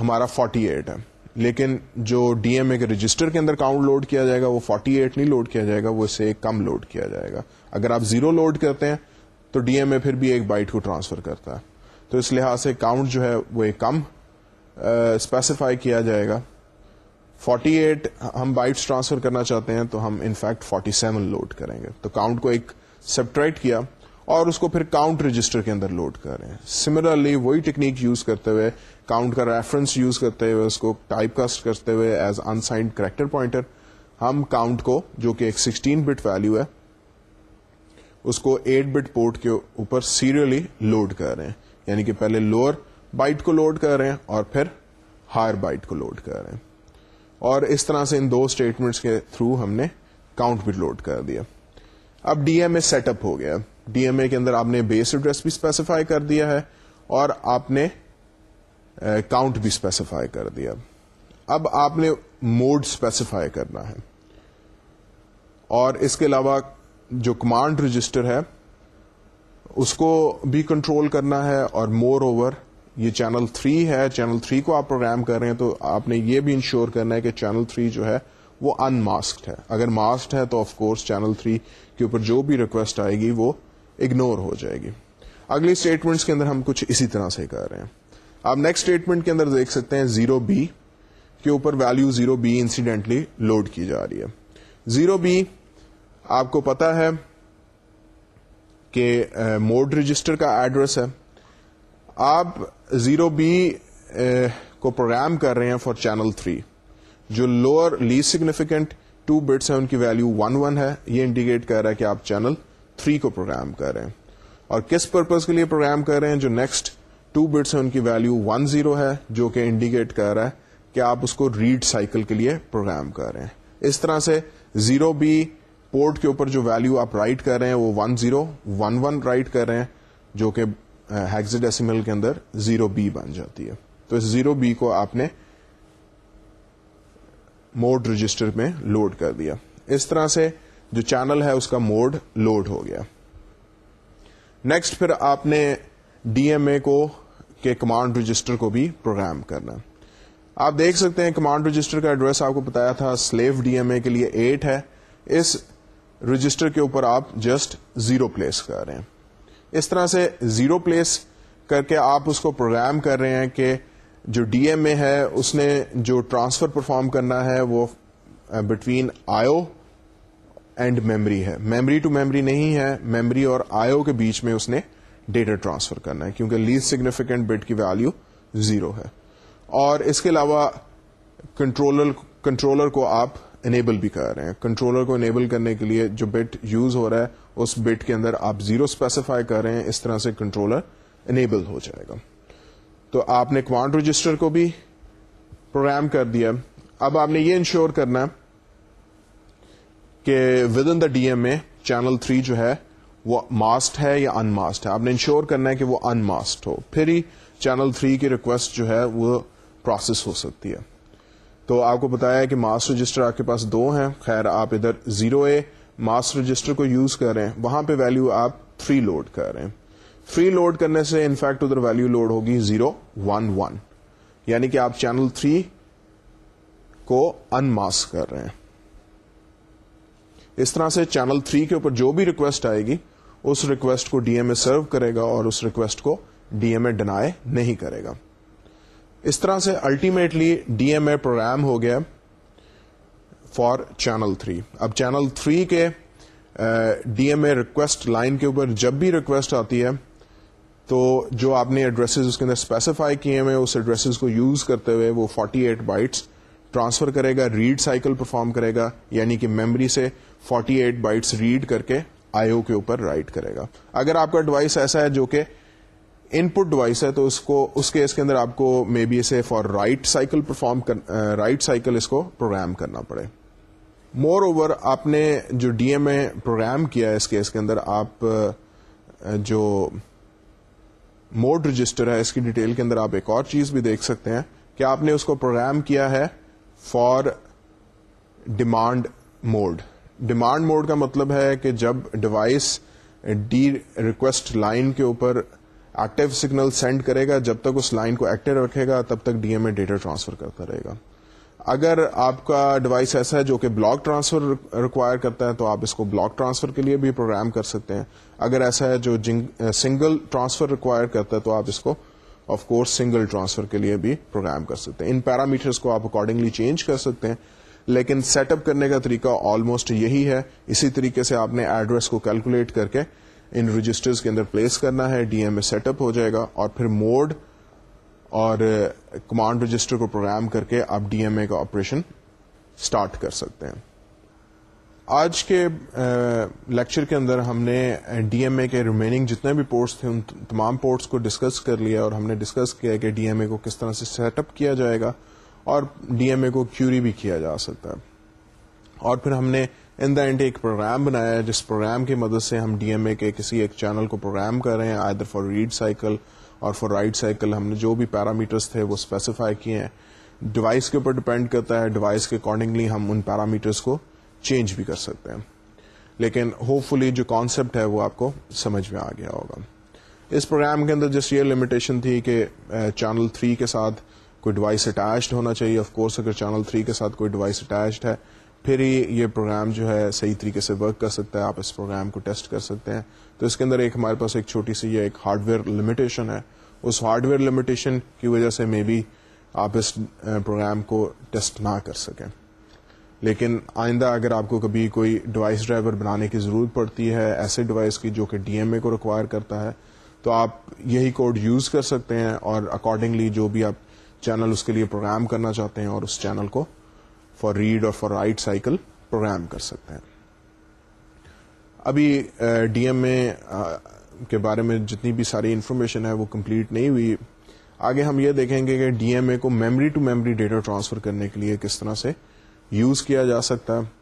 ہمارا 48 ہے۔ لیکن جو ڈی ایم اے کے رجسٹر کے اندر کاؤنٹ لوڈ کیا جائے گا، وہ 48 نہیں لوڈ کیا جائے گا، وہ اسے کم لوڈ کیا جائے گا۔ اگر آپ زیرو لوڈ کرتے ہیں، تو ڈی ایم اے پھر بھی ایک بائٹ کو ٹرانسفر کرتا ہے۔ تو اس لحاظ سے کاؤنٹ جو ہے وہ کم اسپیسیفائی کیا جائے گا۔ 48 ہم بائٹس ٹرانسفر کرنا چاہتے ہیں تو ہم انفیکٹ 47 لوڈ کریں گے۔ تو کاؤنٹ کو ایک سبٹریکٹ کیا اور اس کو پھر کاؤنٹ رجسٹر کے اندر لوڈ کر رہے ہیں سملرلی وہی ٹیکنیک یوز کرتے ہوئے کاؤنٹ کا ریفرنس یوز کرتے ہوئے، اس کو ٹائپ کاسٹ کرتے ہوئے ایز انسائنڈ کریکٹر پوائنٹر ہم کاؤنٹ کو جو کہ ایک سکسٹین بٹ ویلو ہے، اس کو ایٹ بٹ پورٹ کے اوپر سیریلی لوڈ کر رہے ہیں یعنی کہ پہلے لوور بائٹ کو لوڈ کر رہے ہیں اور پھر ہائر بائٹ کو لوڈ کر رہے ہیں۔ اور اس طرح سے ان دو اسٹیٹمنٹس کے تھرو ہم نے کاؤنٹ بھی لوڈ کر دیا۔ اب D M A set up ہو گیا۔ ڈی ایم اے کے اندر آپ نے بیس ایڈریس بھی اسپیسیفائی کر دیا ہے اور آپ نے eh, کاؤنٹ بھی اسپیسیفائی کر دیا۔ اب آپ نے موڈ اسپیسیفائی کرنا ہے۔ اور اس کے علاوہ جو کمانڈ رجسٹر ہے اس کو بھی کنٹرول کرنا ہے اور مور اوور یہ چینل 3 ہے چینل 3 کو آپ پروگرام کر رہے ہیں تو آپ نے یہ بھی انشور کرنا ہے کہ چینل 3 جو ہے وہ ان ماسکڈ ہے۔ اگر ماسکڈ ہے تو آف کورس چینل 3 کے اوپر جو بھی ریکویسٹ آئے گی وہ اگنور ہو جائے گی۔ اگلی اسٹیٹمنٹس کے اندر ہم کچھ اسی طرح سے کر رہے ہیں۔ آپ نیکسٹ اسٹیٹمنٹ کے اندر دیکھ سکتے ہیں زیرو بی کے اوپر value zero B incidentally load کی جا رہی ہے۔ زیرو بی آپ کو پتا ہے کہ موڈ رجسٹر کا ایڈریس ہے۔ آپ زیرو بی کو پروگرام کر رہے ہیں فار چینل تھری، جو lower least significant two bits ہیں، ان کی ویلو ون ون ہے۔ یہ انڈیکیٹ کر رہا ہے کہ آپ چینل تھری کو پروگرام کر رہے ہیں۔ اور کس پرپز کے لیے پروگرام کر رہے ہیں؟ جو نیکسٹ ٹو بٹس ہیں، ان کی ویلو ون زیرو ہے، جو کہ انڈیکیٹ کر رہا ہے کہ آپ اس کو ریڈ سائیکل کے لیے پروگرام کر رہے ہیں۔ اس طرح سے زیرو بی پورٹ کے اوپر جو ویلو آپ رائٹ کر رہے ہیں وہ one zero one one write کر رہے ہیں، جو کہ ہیگزیڈیسیمل کے اندر زیرو بی بن جاتی ہے۔ تو اس زیرو بی کو آپ نے موڈ رجسٹر میں لوڈ کر دیا۔ اس طرح سے جو چینل ہے اس کا موڈ لوڈ ہو گیا۔ نیکسٹ پھر آپ نے ڈی ایم اے کو، کے کمانڈ رجسٹر کو بھی پروگرام کرنا۔ آپ دیکھ سکتے ہیں کمانڈ رجسٹر کا ایڈریس آپ کو بتایا تھا سلیو ڈی ایم اے کے لیے ایٹ ہے۔ اس رجسٹر کے اوپر آپ جسٹ زیرو پلیس کر رہے ہیں۔ اس طرح سے زیرو پلیس کر کے آپ اس کو پروگرام کر رہے ہیں کہ جو ڈی ایم اے ہے، اس نے جو ٹرانسفر پرفارم کرنا ہے، وہ بٹوین آئیو اینڈ میمری ہے۔ میمری ٹو میمری نہیں ہے میمری اور آئیو کے بیچ میں اس نے ڈیٹا ٹرانسفر کرنا ہے، کیونکہ لیز سگنیفیکینٹ بٹ کی ویلو زیرو ہے۔ اور اس کے علاوہ کنٹرولر کنٹرولر کو آپ انیبل بھی کر رہے ہیں۔ کنٹرولر کو انیبل کرنے کے لیے جو بٹ یوز ہو رہا ہے، اس بٹ کے اندر آپ زیرو اسپیسیفائی کر رہے ہیں، اس طرح سے کنٹرولر انیبل ہو جائے گا۔ تو آپ نے کوانٹ رجسٹر کو بھی پروگرام کر دیا۔ اب آپ نے یہ انشور کرنا کہ within the D M A channel three جو ہے، وہ ماسٹ ہے یا ان ماسٹ ہے۔ آپ نے انشور کرنا ہے کہ وہ ان ماسٹ ہو۔ پھر ہی چینل تھری کی ریکویسٹ جو ہے، وہ پروسیس ہو سکتی ہے۔ تو آپ کو بتایا کہ ماس رجسٹر آپ کے پاس دو ہیں۔ خیر، آپ ادھر زیرو اے، ماس رجسٹر کو یوز کر رہے ہیں۔ وہاں پہ ویلو آپ تھری لوڈ کر رہے ہیں۔ فری لوڈ کرنے سے انفیکٹ ادھر ویلو لوڈ ہوگی زیرو ون ون یعنی کہ آپ چینل تھری کو ان ماس کر رہے ہیں۔ اس طرح سے چینل تھری کے اوپر جو بھی ریکویسٹ آئے گی، اس ریکویسٹ کو ڈی ایم اے سرو کرے گا اور اس ریکویسٹ کو ڈی ایم اے ڈینائے نہیں کرے گا۔ اس طرح سے ultimately D M A program ہو گیا فار چینل تھری اب چینل تھری کے D M A request line کے اوپر جب بھی ریکویسٹ آتی ہے، تو جو آپ نے ایڈریسز اس کے اندر اسپیسیفائی کیے ہوئے اس ایڈریسز کو یوز کرتے ہوئے وہ 48 ایٹ بائٹس ٹرانسفر کرے گا ریڈ سائیکل پرفارم کرے گا یعنی کہ میموری سے 48 ایٹ بائٹس ریڈ کر کے آئی او کے اوپر رائٹ کرے گا. اگر آپ کا ڈیوائس ایسا ہے جو کہ ان پٹ ڈیوائس ہے تو اس کو اس کیس کے اندر آپ کو مے بی اسے for write cycle perform write cycle اس کو پروگرام کرنا پڑے۔ مور اوور آپ نے جو ڈی ایم اے پروگرام کیا ہے اس کیس کے اندر آپ جو موڈ رجسٹر ہے اس کی ڈیٹیل کے اندر آپ ایک اور چیز بھی دیکھ سکتے ہیں۔ کہ آپ نے اس کو پروگرام کیا ہے for demand mode demand mode کا مطلب ہے کہ جب ڈیوائس ڈی ریکویسٹ لائن کے اوپر ایکٹیو سگنل سینڈ کرے گا، جب تک اس لائن کو ایکٹیو رکھے گا، تب تک D M A data transfer کرتا رہے گا۔ اگر آپ کا ڈیوائس ایسا ہے جو کہ بلاک ٹرانسفر ریکوائر کرتا ہے، تو آپ اس کو بلاک ٹرانسفر کے لیے بھی پروگرام کر سکتے ہیں۔ اگر ایسا ہے جو سنگل ٹرانسفر ریکوائر کرتا ہے، تو آپ اس کو آف کورس سنگل ٹرانسفر کے لیے بھی پروگرام کر سکتے ہیں۔ ان پیرامیٹرس کو آپ اکارڈنگلی چینج کر سکتے ہیں۔ لیکن سیٹ اپ کرنے کا طریقہ آلموسٹ یہی ہے۔ اسی طریقے سے آپ نے ایڈریس کو کیلکولیٹ کر کے ان رجسٹرز کے اندر پلیس کرنا ہے، D M A set up ہو جائے گا اور پھر موڈ اور کمانڈ رجسٹر کو پروگرام کر کے آپ ڈی ایم اے کا آپریشن اسٹارٹ کر سکتے ہیں۔ آج کے لیکچر کے اندر ہم نے ڈی ایم اے کے ریمیننگ جتنے بھی پورٹس تھے، ان تمام پورٹس کو ڈسکس کر لیا اور ہم نے ڈسکس کیا کہ ڈی ایم اے کو کس طرح سے سیٹ اپ کیا جائے گا اور ڈی ایم اے کو کیوری بھی کیا جا سکتا ہے۔ اور پھر ہم نے ان دا اینڈ ایک پروگرام بنایا ہے، جس پروگرام کی مدد سے ہم ڈی ایم اے کے کسی ایک چینل کو پروگرام کر رہے ہیں آئی فار ریڈ سائیکل اور فار رائٹ سائیکل ہم نے جو بھی پیرامیٹرس تھے وہ اسپیسیفائی کیے ہیں۔ ڈیوائس کے اوپر ڈپینڈ کرتا ہے ڈیوائس کے اکارڈنگلی ہم ان پیرامیٹرس کو چینج بھی کر سکتے ہیں۔ لیکن ہوپ فلی جو کانسیپٹ ہے وہ آپ کو سمجھ میں آ گیا ہوگا۔ اس پروگرام کے اندر جس یہ لمیٹیشن تھی کہ چینل تھری کے ساتھ کوئی ڈیوائس اٹیچڈ ہونا چاہیے۔ آف کورس اگر چینل تھری کے ساتھ کوئی ڈیوائس اٹیچڈ ہے پھر ہی یہ پروگرام جو ہے صحیح طریقے سے ورک کر سکتا ہے، آپ اس پروگرام کو ٹیسٹ کر سکتے ہیں۔ تو اس کے اندر ایک ہمارے پاس ایک چھوٹی سی یہ ایک ہارڈ ویئر لمیٹیشن ہے۔ اس ہارڈ ویئر لمیٹیشن کی وجہ سے مے بی آپ اس پروگرام کو ٹیسٹ نہ کر سکیں۔ لیکن آئندہ اگر آپ کو کبھی کوئی ڈیوائس ڈرائیور بنانے کی ضرورت پڑتی ہے، ایسے ڈیوائس کی جو کہ ڈی ایم اے کو ریکوائر کرتا ہے، تو آپ یہی کوڈ یوز کر سکتے ہیں اور اکارڈنگلی جو بھی آپ چینل اس کے لیے پروگرام کرنا چاہتے ہیں اور اس چینل کو فار ریڈ اور فار رائٹ سائیکل پروگرام کر سکتے ہیں ابھی ڈی ایم اے کے بارے میں جتنی بھی ساری انفارمیشن ہے وہ کمپلیٹ نہیں ہوئی آگے ہم یہ دیکھیں گے کہ ڈی ایم اے کو memory to memory data transfer کرنے کے لیے کس طرح سے یوز کیا جا سکتا ہے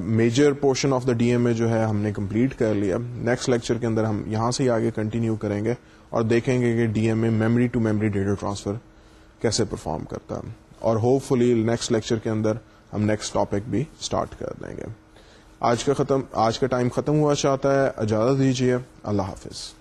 major portion of the D M A جو ہے ہم نے کمپلیٹ کر لیا نیکسٹ لیکچر کے اندر ہم یہاں سے ہی آگے کنٹینیو کریں گے اور دیکھیں گے کہ D M A memory to memory data transfer کیسے پرفارم کرتا ہے اور ہوپ فلی نیکسٹ لیکچر کے اندر ہم نیکسٹ ٹاپک بھی اسٹارٹ کر دیں گے۔ آج کا ختم آج کا ٹائم ختم ہوا چاہتا ہے، اجازت دیجیے اللہ حافظ۔